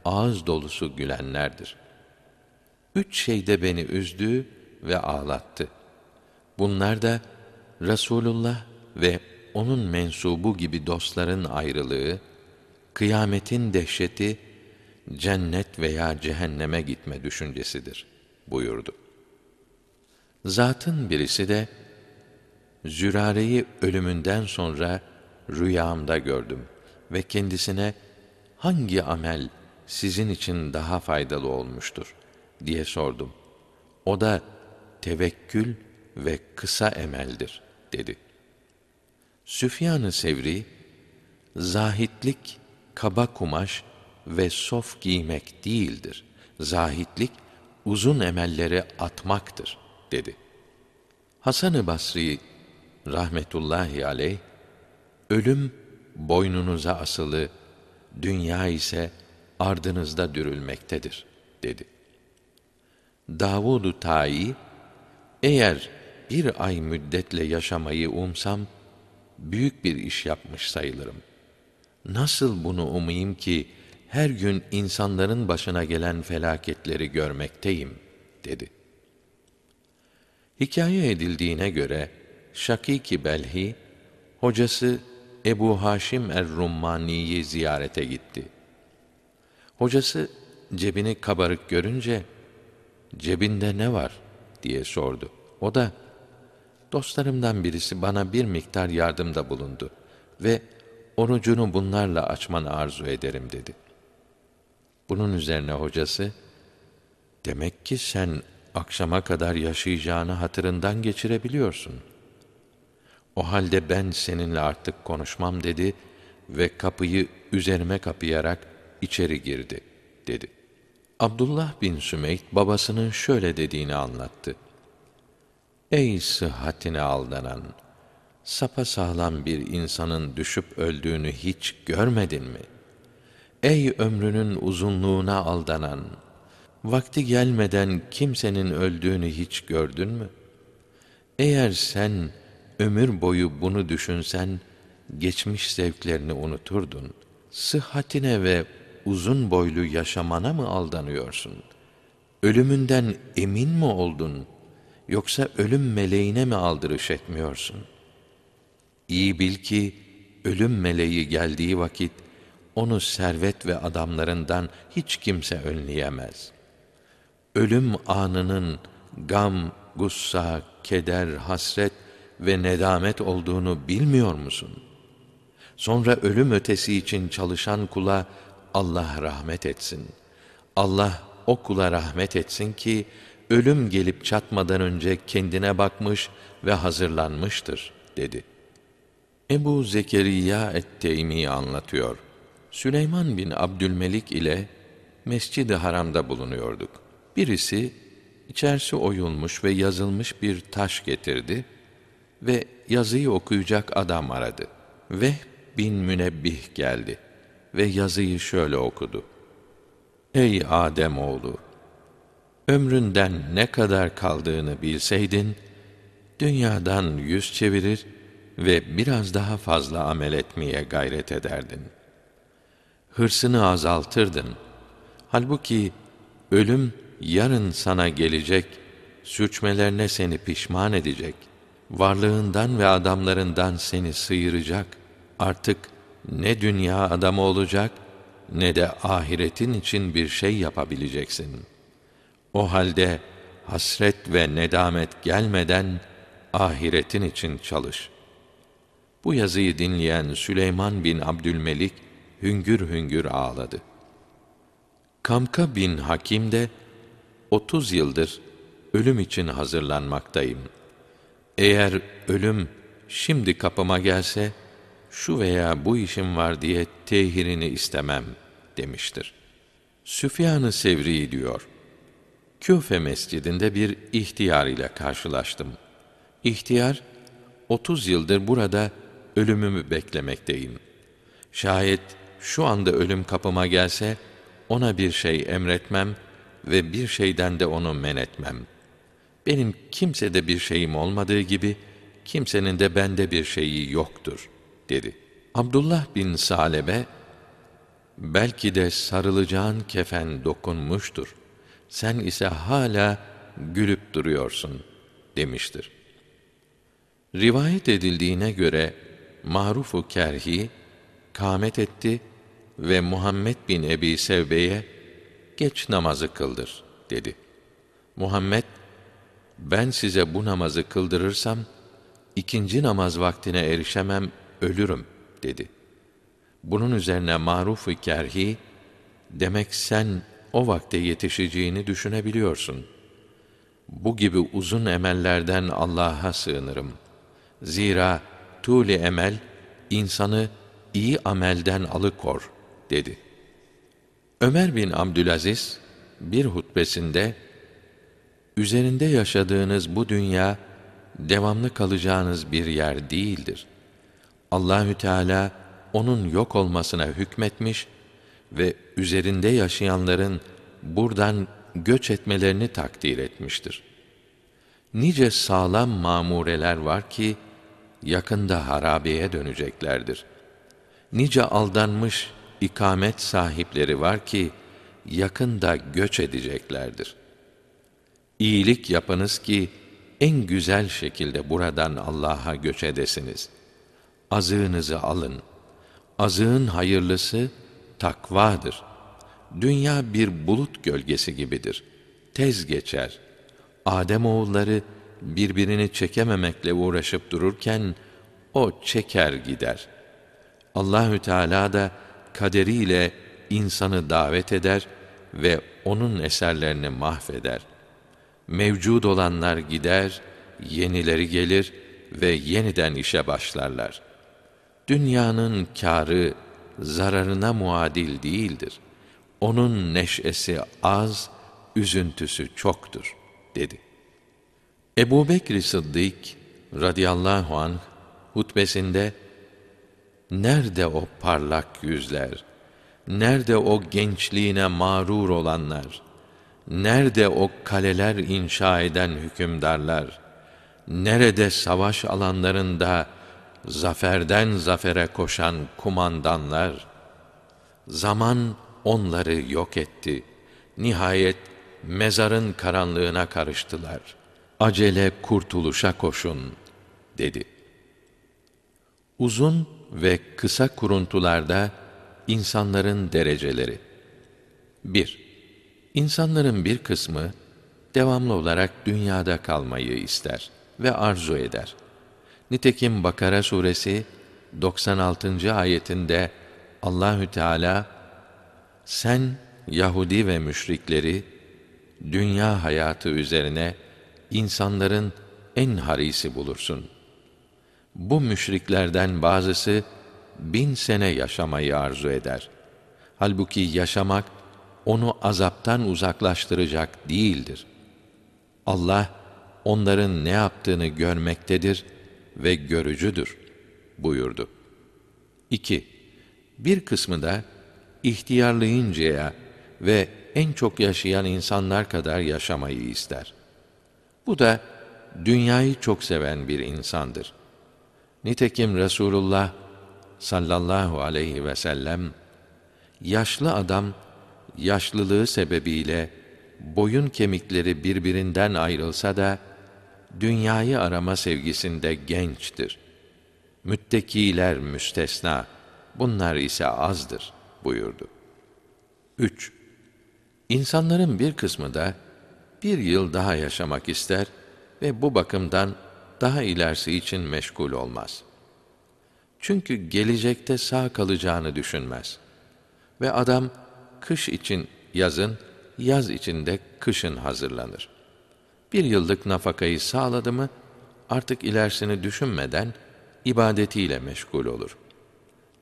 ağız dolusu gülenlerdir. Üç şeyde beni üzdü ve ağlattı. Bunlar da Resulullah ve onun mensubu gibi dostların ayrılığı, kıyametin dehşeti, cennet veya cehenneme gitme düşüncesidir buyurdu. Zatın birisi de Zürare'yi ölümünden sonra rüyamda gördüm ve kendisine hangi amel sizin için daha faydalı olmuştur diye sordum. O da tevekkül ve kısa emeldir dedi. Süfyan-ı Sevri zahitlik kaba kumaş ve sof giymek değildir. Zahitlik uzun emelleri atmaktır dedi. Hasan-ı Basri rahmetullahi aleyh ölüm boynunuza asılı, dünya ise ardınızda dürülmektedir dedi. Davud-u Tayi eğer bir ay müddetle yaşamayı umsam büyük bir iş yapmış sayılırım. Nasıl bunu umayım ki her gün insanların başına gelen felaketleri görmekteyim dedi. Hikaye edildiğine göre Şakiki Belhi hocası Ebu Haşim er-Rummani'yi ziyarete gitti. Hocası cebini kabarık görünce cebinde ne var diye sordu. O da dostlarımdan birisi bana bir miktar yardımda bulundu ve orucunu bunlarla açmanı arzu ederim dedi. Bunun üzerine hocası, demek ki sen akşama kadar yaşayacağını hatırından geçirebiliyorsun. O halde ben seninle artık konuşmam dedi ve kapıyı üzerime kapayarak içeri girdi, dedi. Abdullah bin Sümeyt babasının şöyle dediğini anlattı. Ey sıhhatine aldanan! Sapa sağlam bir insanın düşüp öldüğünü hiç görmedin mi? Ey ömrünün uzunluğuna aldanan! vakti gelmeden kimsenin öldüğünü hiç gördün mü? Eğer sen ömür boyu bunu düşünsen, geçmiş zevklerini unuturdun. Sıhhatine ve uzun boylu yaşamana mı aldanıyorsun? Ölümünden emin mi oldun? Yoksa ölüm meleğine mi aldırış etmiyorsun? İyi bil ki, ölüm meleği geldiği vakit, onu servet ve adamlarından hiç kimse önleyemez. Ölüm anının gam, gussa, keder, hasret ve nedamet olduğunu bilmiyor musun? Sonra ölüm ötesi için çalışan kula Allah rahmet etsin. Allah o kula rahmet etsin ki ölüm gelip çatmadan önce kendine bakmış ve hazırlanmıştır dedi. Ebu Zekeriya et-Teymi anlatıyor. Süleyman bin Abdülmelik ile Mescid-i Haram'da bulunuyorduk. Birisi içerisi oyulmuş ve yazılmış bir taş getirdi ve yazıyı okuyacak adam aradı. Ve bin Münebbih geldi ve yazıyı şöyle okudu. Ey Adem oğlu, ömründen ne kadar kaldığını bilseydin, dünyadan yüz çevirir ve biraz daha fazla amel etmeye gayret ederdin. Hırsını azaltırdın. Halbuki ölüm yarın sana gelecek, sürçmelerine seni pişman edecek, varlığından ve adamlarından seni sıyıracak. Artık ne dünya adamı olacak, ne de ahiretin için bir şey yapabileceksin. O halde hasret ve nedamet gelmeden ahiretin için çalış. Bu yazıyı dinleyen Süleyman bin Abdülmelik hüngür hüngür ağladı. Kamka bin Hakim de otuz yıldır ölüm için hazırlanmaktayım. Eğer ölüm şimdi kapıma gelse, şu veya bu işim var diye tehirini istemem demiştir. Süfyan-ı Sevri diyor. Küfe mescidinde bir ihtiyar ile karşılaştım. İhtiyar, otuz yıldır burada ölümümü beklemekteyim. Şayet şu anda ölüm kapıma gelse, ona bir şey emretmem ve bir şeyden de onu men etmem. Benim kimsede bir şeyim olmadığı gibi, kimsenin de bende bir şeyi yoktur, dedi. Abdullah bin Salebe, belki de sarılacağın kefen dokunmuştur. Sen ise hala gülüp duruyorsun, demiştir. Rivayet edildiğine göre, Maruf-u Kerhi, kâmet etti ve Muhammed bin Ebi Sevbe'ye, geç namazı kıldır, dedi. Muhammed, ben size bu namazı kıldırırsam, ikinci namaz vaktine erişemem, ölürüm, dedi. Bunun üzerine maruf-u kerhi, demek sen o vakte yetişeceğini düşünebiliyorsun. Bu gibi uzun emellerden Allah'a sığınırım. Zira tûli emel, insanı iyi amelden alıkor, dedi. Ömer bin Abdülaziz, bir hutbesinde, üzerinde yaşadığınız bu dünya devamlı kalacağınız bir yer değildir. Allahü Teala onun yok olmasına hükmetmiş ve üzerinde yaşayanların buradan göç etmelerini takdir etmiştir. Nice sağlam mamureler var ki yakında harabeye döneceklerdir. Nice aldanmış ikamet sahipleri var ki yakında göç edeceklerdir.'' İyilik yapınız ki en güzel şekilde buradan Allah'a göç edesiniz. Azığınızı alın. Azığın hayırlısı takvadır. Dünya bir bulut gölgesi gibidir. Tez geçer. Adem oğulları birbirini çekememekle uğraşıp dururken o çeker gider. Allahü Teala da kaderiyle insanı davet eder ve onun eserlerini mahveder.'' mevcud olanlar gider, yenileri gelir ve yeniden işe başlarlar. Dünyanın kârı zararına muadil değildir. Onun neşesi az, üzüntüsü çoktur, dedi. Ebu Bekr Sıddık radıyallahu anh hutbesinde Nerede o parlak yüzler? Nerede o gençliğine mağrur olanlar? Nerede o kaleler inşa eden hükümdarlar? Nerede savaş alanlarında zaferden zafere koşan kumandanlar? Zaman onları yok etti. Nihayet mezarın karanlığına karıştılar. Acele kurtuluşa koşun dedi. Uzun ve kısa kuruntularda insanların dereceleri. 1. İnsanların bir kısmı devamlı olarak dünyada kalmayı ister ve arzu eder. Nitekim Bakara suresi 96. ayetinde Allahü Teala sen Yahudi ve müşrikleri dünya hayatı üzerine insanların en harisi bulursun. Bu müşriklerden bazısı bin sene yaşamayı arzu eder. Halbuki yaşamak onu azaptan uzaklaştıracak değildir. Allah onların ne yaptığını görmektedir ve görücüdür buyurdu. 2. Bir kısmı da ihtiyarlayıncaya ve en çok yaşayan insanlar kadar yaşamayı ister. Bu da dünyayı çok seven bir insandır. Nitekim Resulullah sallallahu aleyhi ve sellem yaşlı adam yaşlılığı sebebiyle boyun kemikleri birbirinden ayrılsa da dünyayı arama sevgisinde gençtir. Müttekiler müstesna, bunlar ise azdır buyurdu. 3. İnsanların bir kısmı da bir yıl daha yaşamak ister ve bu bakımdan daha ilerisi için meşgul olmaz. Çünkü gelecekte sağ kalacağını düşünmez. Ve adam kış için yazın, yaz için de kışın hazırlanır. Bir yıllık nafakayı sağladı mı, artık ilerisini düşünmeden ibadetiyle meşgul olur.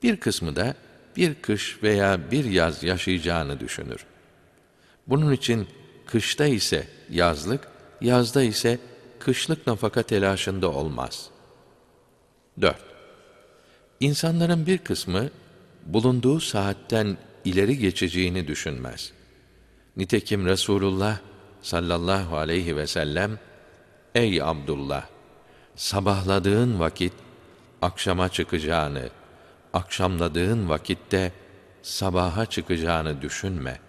Bir kısmı da bir kış veya bir yaz yaşayacağını düşünür. Bunun için kışta ise yazlık, yazda ise kışlık nafaka telaşında olmaz. 4. İnsanların bir kısmı bulunduğu saatten ileri geçeceğini düşünmez. Nitekim Resulullah sallallahu aleyhi ve sellem Ey Abdullah sabahladığın vakit akşama çıkacağını, akşamladığın vakitte sabaha çıkacağını düşünme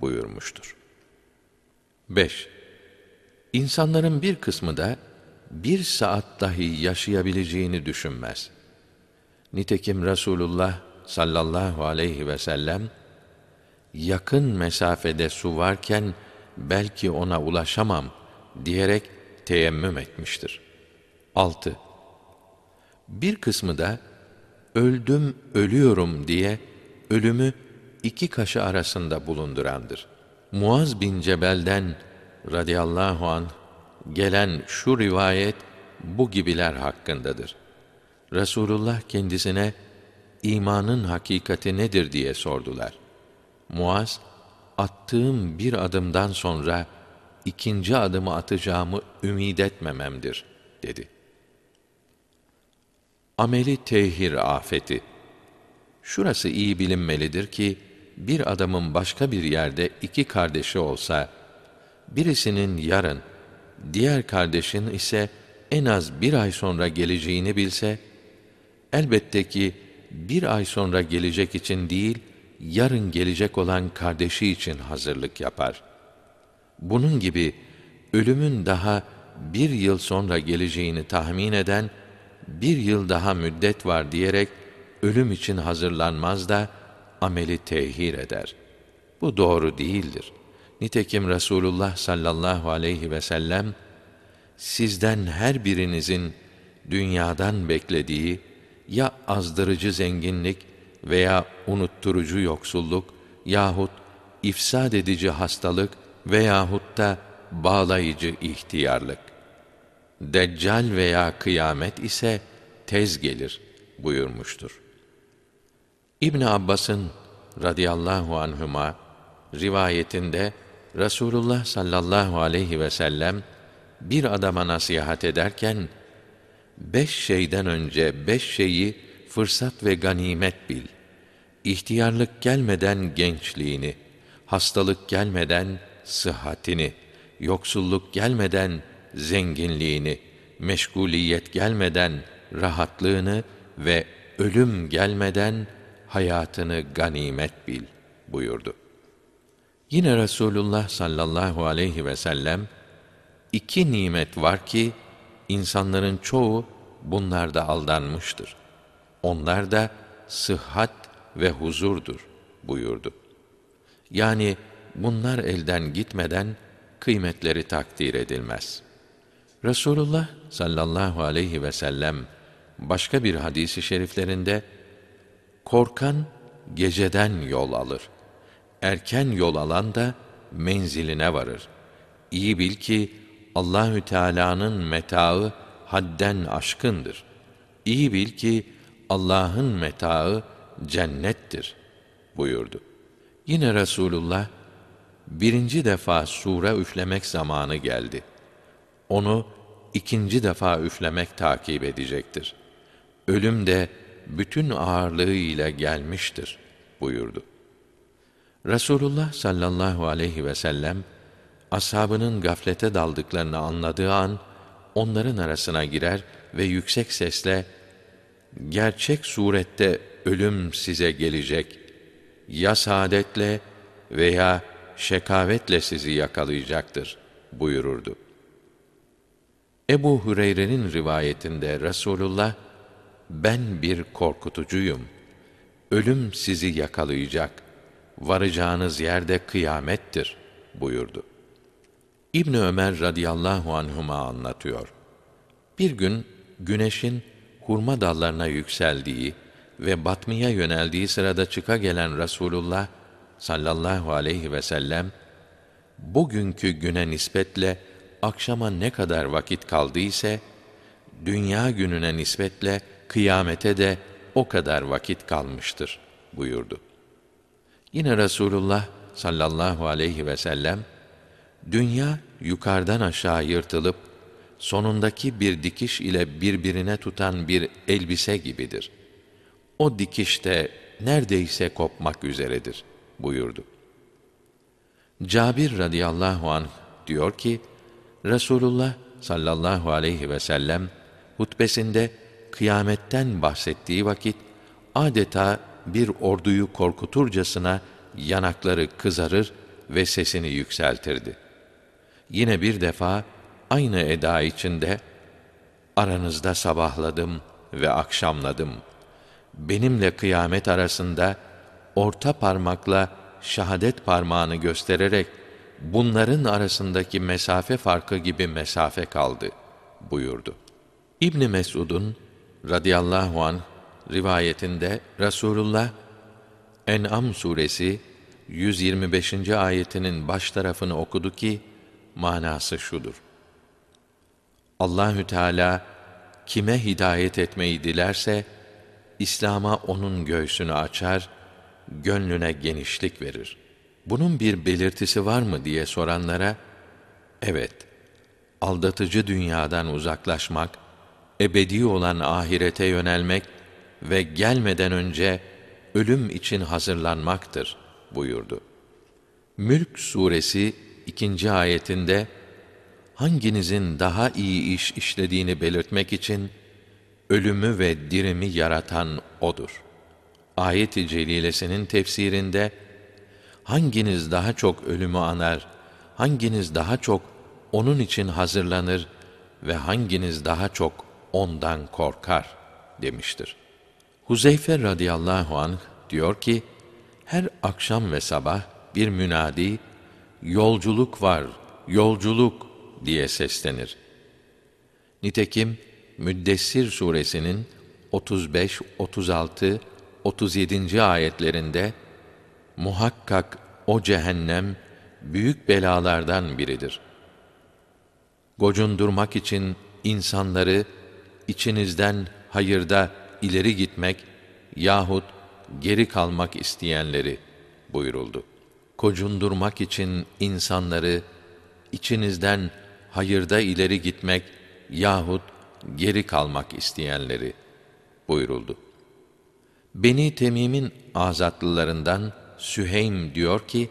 buyurmuştur. 5. İnsanların bir kısmı da bir saat dahi yaşayabileceğini düşünmez. Nitekim Resulullah sallallahu aleyhi ve sellem yakın mesafede su varken belki ona ulaşamam diyerek teyemmüm etmiştir. 6. Bir kısmı da öldüm, ölüyorum diye ölümü iki kaşı arasında bulundurandır. Muaz bin Cebel'den radıyallahu an gelen şu rivayet bu gibiler hakkındadır. Resulullah kendisine imanın hakikati nedir diye sordular. Muaz, attığım bir adımdan sonra ikinci adımı atacağımı ümid etmememdir, dedi. Ameli tehir afeti. Şurası iyi bilinmelidir ki, bir adamın başka bir yerde iki kardeşi olsa, birisinin yarın, diğer kardeşin ise en az bir ay sonra geleceğini bilse, elbette ki bir ay sonra gelecek için değil, yarın gelecek olan kardeşi için hazırlık yapar. Bunun gibi ölümün daha bir yıl sonra geleceğini tahmin eden, bir yıl daha müddet var diyerek ölüm için hazırlanmaz da ameli tehir eder. Bu doğru değildir. Nitekim Resulullah sallallahu aleyhi ve sellem sizden her birinizin dünyadan beklediği ya azdırıcı zenginlik veya unutturucu yoksulluk yahut ifsad edici hastalık veyahut da bağlayıcı ihtiyarlık. Deccal veya kıyamet ise tez gelir buyurmuştur. İbn Abbas'ın radıyallahu anhuma rivayetinde Resulullah sallallahu aleyhi ve sellem bir adama nasihat ederken beş şeyden önce beş şeyi fırsat ve ganimet bil. İhtiyarlık gelmeden gençliğini, hastalık gelmeden sıhhatini, yoksulluk gelmeden zenginliğini, meşguliyet gelmeden rahatlığını ve ölüm gelmeden hayatını ganimet bil buyurdu. Yine Resulullah sallallahu aleyhi ve sellem iki nimet var ki insanların çoğu bunlarda aldanmıştır. Onlar da sıhhat ve huzurdur buyurdu. Yani bunlar elden gitmeden kıymetleri takdir edilmez. Resulullah sallallahu aleyhi ve sellem başka bir hadisi şeriflerinde korkan geceden yol alır. Erken yol alan da menziline varır. İyi bil ki Allahü Teala'nın metaı hadden aşkındır. İyi bil ki Allah'ın metaı cennettir buyurdu. Yine Resulullah birinci defa sure üflemek zamanı geldi. Onu ikinci defa üflemek takip edecektir. Ölüm de bütün ağırlığıyla gelmiştir buyurdu. Resulullah sallallahu aleyhi ve sellem ashabının gaflete daldıklarını anladığı an onların arasına girer ve yüksek sesle gerçek surette ölüm size gelecek ya saadetle veya şekavetle sizi yakalayacaktır buyururdu. Ebu Hureyre'nin rivayetinde Resulullah ben bir korkutucuyum. Ölüm sizi yakalayacak. Varacağınız yerde kıyamettir buyurdu. İbn Ömer radıyallahu anhuma anlatıyor. Bir gün güneşin hurma dallarına yükseldiği ve batmaya yöneldiği sırada çıka gelen Resulullah sallallahu aleyhi ve sellem bugünkü güne nispetle akşama ne kadar vakit kaldıysa dünya gününe nispetle kıyamete de o kadar vakit kalmıştır buyurdu. Yine Resulullah sallallahu aleyhi ve sellem dünya yukarıdan aşağı yırtılıp sonundaki bir dikiş ile birbirine tutan bir elbise gibidir. O dikiş de neredeyse kopmak üzeredir buyurdu. Cabir radıyallahu anh diyor ki Resulullah sallallahu aleyhi ve sellem hutbesinde kıyametten bahsettiği vakit adeta bir orduyu korkuturcasına yanakları kızarır ve sesini yükseltirdi. Yine bir defa aynı eda içinde aranızda sabahladım ve akşamladım. Benimle kıyamet arasında orta parmakla şahadet parmağını göstererek bunların arasındaki mesafe farkı gibi mesafe kaldı buyurdu. İbn Mesud'un radıyallahu an rivayetinde Rasulullah En'am suresi 125. ayetinin baş tarafını okudu ki manası şudur. Allahü Teala kime hidayet etmeyi dilerse İslam'a onun göğsünü açar, gönlüne genişlik verir. Bunun bir belirtisi var mı diye soranlara evet aldatıcı dünyadan uzaklaşmak ebedi olan ahirete yönelmek ve gelmeden önce ölüm için hazırlanmaktır buyurdu. Mülk suresi ikinci ayetinde hanginizin daha iyi iş işlediğini belirtmek için ölümü ve dirimi yaratan odur. Ayet-i celilesinin tefsirinde hanginiz daha çok ölümü anar, hanginiz daha çok onun için hazırlanır ve hanginiz daha çok ondan korkar demiştir. Huzeyfe radıyallahu anh diyor ki, her akşam ve sabah bir münadi, yolculuk var, yolculuk diye seslenir. Nitekim, Müddessir suresinin 35, 36, 37. ayetlerinde, muhakkak o cehennem büyük belalardan biridir. Gocundurmak için insanları içinizden hayırda ileri gitmek yahut geri kalmak isteyenleri buyuruldu. Kocundurmak için insanları içinizden hayırda ileri gitmek yahut geri kalmak isteyenleri buyuruldu. Beni Temim'in azatlılarından Süheym diyor ki,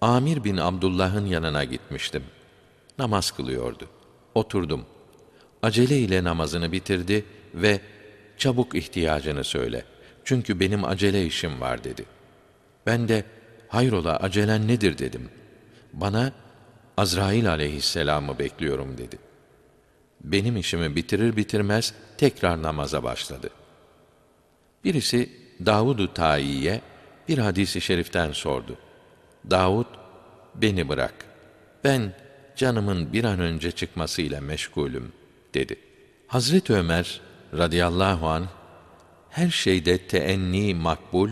Amir bin Abdullah'ın yanına gitmiştim. Namaz kılıyordu. Oturdum. Acele ile namazını bitirdi ve çabuk ihtiyacını söyle. Çünkü benim acele işim var dedi. Ben de hayrola acelen nedir dedim. Bana Azrail aleyhisselamı bekliyorum dedi. Benim işimi bitirir bitirmez tekrar namaza başladı. Birisi Davud-u Tayi'ye bir hadisi şeriften sordu. Davud, beni bırak. Ben canımın bir an önce çıkmasıyla meşgulüm, dedi. Hazreti Ömer radıyallahu an her şeyde teenni makbul,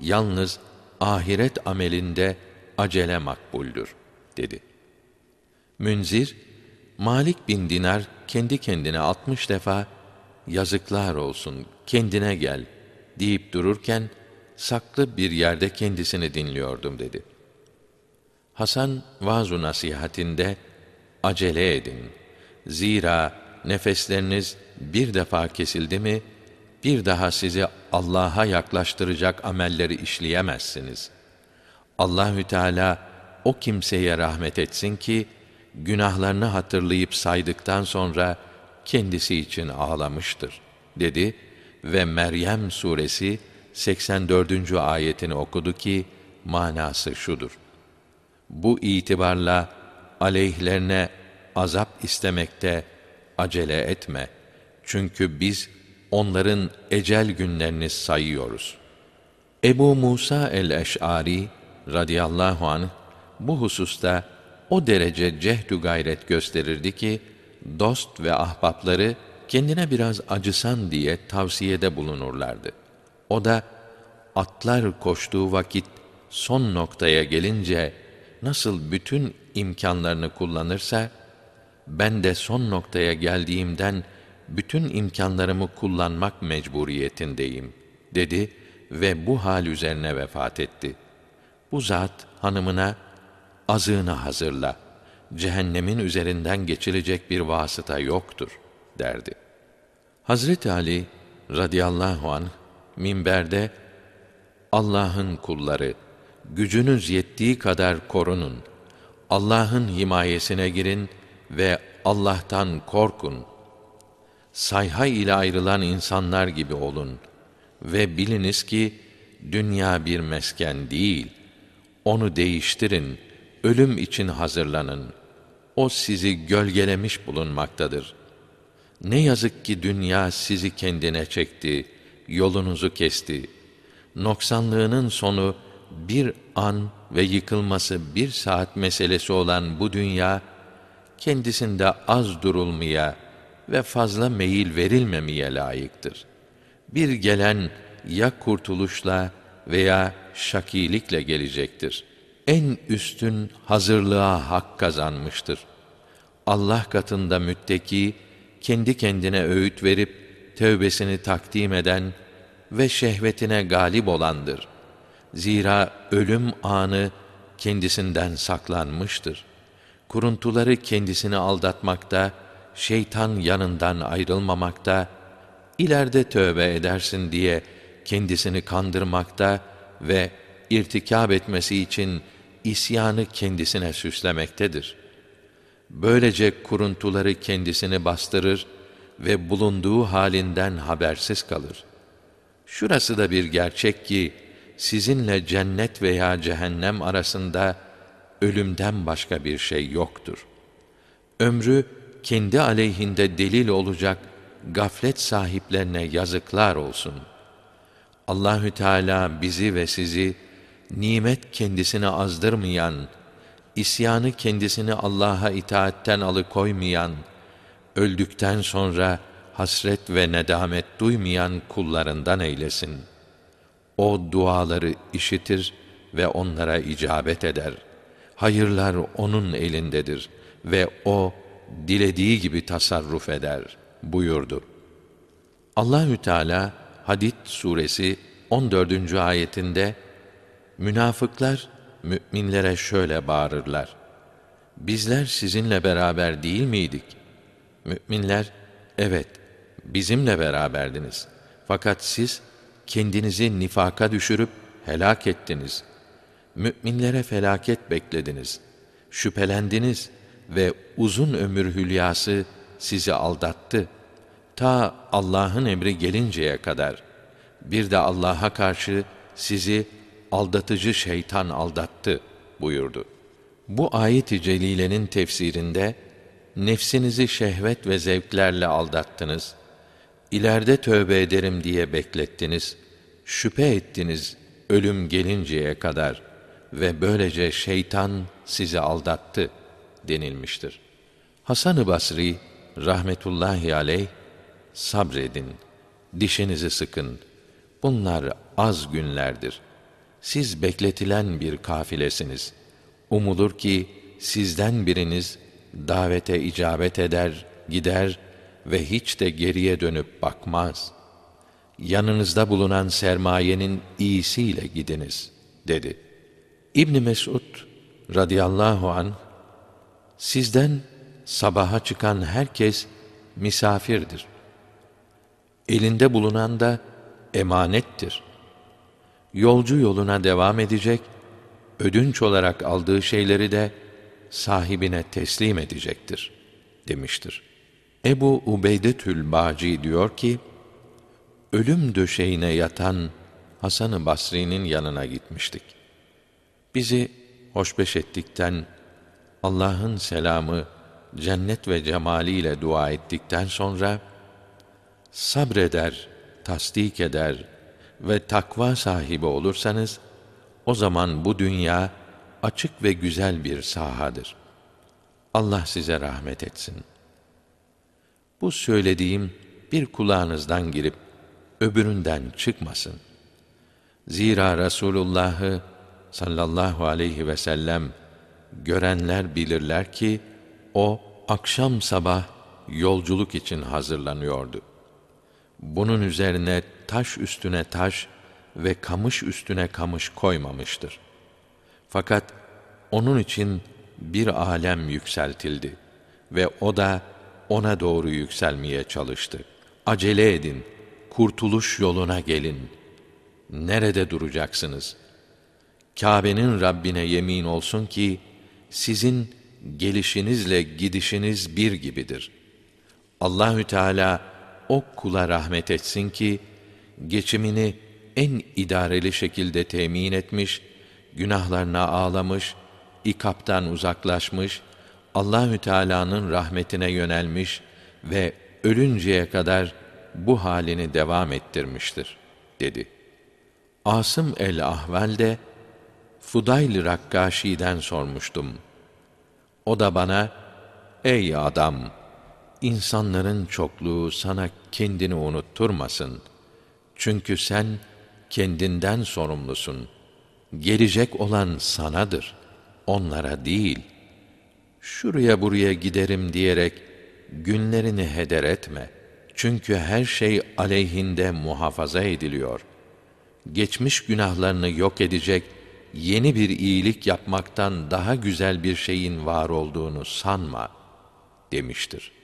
yalnız ahiret amelinde acele makbuldür, dedi. Münzir, Malik bin Dinar kendi kendine altmış defa yazıklar olsun, kendine gel deyip dururken saklı bir yerde kendisini dinliyordum dedi. Hasan vaaz nasihatinde acele edin. Zira nefesleriniz bir defa kesildi mi bir daha sizi Allah'a yaklaştıracak amelleri işleyemezsiniz. Allahü Teala o kimseye rahmet etsin ki günahlarını hatırlayıp saydıktan sonra kendisi için ağlamıştır dedi ve Meryem suresi 84. ayetini okudu ki manası şudur. Bu itibarla aleyhlerine azap istemekte acele etme. Çünkü biz onların ecel günlerini sayıyoruz. Ebu Musa el-Eş'ari radıyallahu anh bu hususta o derece cehdü gayret gösterirdi ki dost ve ahbapları kendine biraz acısan diye tavsiyede bulunurlardı. O da atlar koştuğu vakit son noktaya gelince nasıl bütün imkanlarını kullanırsa ben de son noktaya geldiğimden bütün imkanlarımı kullanmak mecburiyetindeyim dedi ve bu hal üzerine vefat etti. Bu zat hanımına azığını hazırla. Cehennemin üzerinden geçilecek bir vasıta yoktur derdi. Hazreti Ali radıyallahu an minberde Allah'ın kulları gücünüz yettiği kadar korunun. Allah'ın himayesine girin ve Allah'tan korkun. Sayha ile ayrılan insanlar gibi olun ve biliniz ki dünya bir mesken değil. Onu değiştirin, ölüm için hazırlanın. O sizi gölgelemiş bulunmaktadır. Ne yazık ki dünya sizi kendine çekti, yolunuzu kesti. Noksanlığının sonu bir an ve yıkılması bir saat meselesi olan bu dünya, kendisinde az durulmaya ve fazla meyil verilmemeye layıktır. Bir gelen ya kurtuluşla veya şakilikle gelecektir. En üstün hazırlığa hak kazanmıştır. Allah katında mütteki, kendi kendine öğüt verip, tövbesini takdim eden ve şehvetine galip olandır. Zira ölüm anı kendisinden saklanmıştır. Kuruntuları kendisini aldatmakta, şeytan yanından ayrılmamakta, ileride tövbe edersin diye kendisini kandırmakta ve irtikab etmesi için isyanı kendisine süslemektedir. Böylece kuruntuları kendisini bastırır ve bulunduğu halinden habersiz kalır. Şurası da bir gerçek ki, sizinle cennet veya cehennem arasında ölümden başka bir şey yoktur. Ömrü kendi aleyhinde delil olacak gaflet sahiplerine yazıklar olsun. Allahü Teala bizi ve sizi nimet kendisini azdırmayan, isyanı kendisini Allah'a itaatten alıkoymayan, öldükten sonra hasret ve nedamet duymayan kullarından eylesin. O duaları işitir ve onlara icabet eder. Hayırlar onun elindedir ve o dilediği gibi tasarruf eder buyurdu. Allahü Teala Hadid suresi 14. ayetinde münafıklar müminlere şöyle bağırırlar. Bizler sizinle beraber değil miydik? Müminler evet bizimle beraberdiniz. Fakat siz kendinizi nifaka düşürüp helak ettiniz. müminlere felaket beklediniz, şüphelendiniz ve uzun ömür hülyası sizi aldattı. Ta Allah'ın emri gelinceye kadar. Bir de Allah'a karşı sizi aldatıcı şeytan aldattı buyurdu. Bu ayet-i celilenin tefsirinde nefsinizi şehvet ve zevklerle aldattınız. İleride tövbe ederim diye beklettiniz. Şüphe ettiniz ölüm gelinceye kadar ve böylece şeytan sizi aldattı denilmiştir. Hasan-ı Basri rahmetullahi aleyh sabredin, dişinizi sıkın. Bunlar az günlerdir. Siz bekletilen bir kafilesiniz. Umulur ki sizden biriniz davete icabet eder, gider ve hiç de geriye dönüp bakmaz. Yanınızda bulunan sermayenin iyisiyle gidiniz, dedi. İbn Mesud radıyallahu an sizden sabaha çıkan herkes misafirdir. Elinde bulunan da emanettir. Yolcu yoluna devam edecek, ödünç olarak aldığı şeyleri de sahibine teslim edecektir demiştir. Ebu Ubeydetül Baci diyor ki, ölüm döşeğine yatan Hasan-ı Basri'nin yanına gitmiştik. Bizi hoşbeş ettikten, Allah'ın selamı, cennet ve cemaliyle dua ettikten sonra, sabreder, tasdik eder ve takva sahibi olursanız, o zaman bu dünya açık ve güzel bir sahadır. Allah size rahmet etsin. Bu söylediğim bir kulağınızdan girip öbüründen çıkmasın. Zira Resulullah'ı sallallahu aleyhi ve sellem görenler bilirler ki o akşam sabah yolculuk için hazırlanıyordu. Bunun üzerine taş üstüne taş ve kamış üstüne kamış koymamıştır. Fakat onun için bir alem yükseltildi ve o da ona doğru yükselmeye çalıştı. Acele edin, kurtuluş yoluna gelin. Nerede duracaksınız? Kâbe'nin Rabbine yemin olsun ki sizin gelişinizle gidişiniz bir gibidir. Allahü Teala o kula rahmet etsin ki geçimini en idareli şekilde temin etmiş, günahlarına ağlamış, ikaptan uzaklaşmış, Allahü Teala'nın rahmetine yönelmiş ve ölünceye kadar bu halini devam ettirmiştir dedi. Asım el Ahval de Fudayl Rakkaşi'den sormuştum. O da bana, ey adam, insanların çokluğu sana kendini unutturmasın. Çünkü sen kendinden sorumlusun. Gelecek olan sanadır, onlara değil. Şuraya buraya giderim diyerek günlerini heder etme. Çünkü her şey aleyhinde muhafaza ediliyor. Geçmiş günahlarını yok edecek yeni bir iyilik yapmaktan daha güzel bir şeyin var olduğunu sanma demiştir.''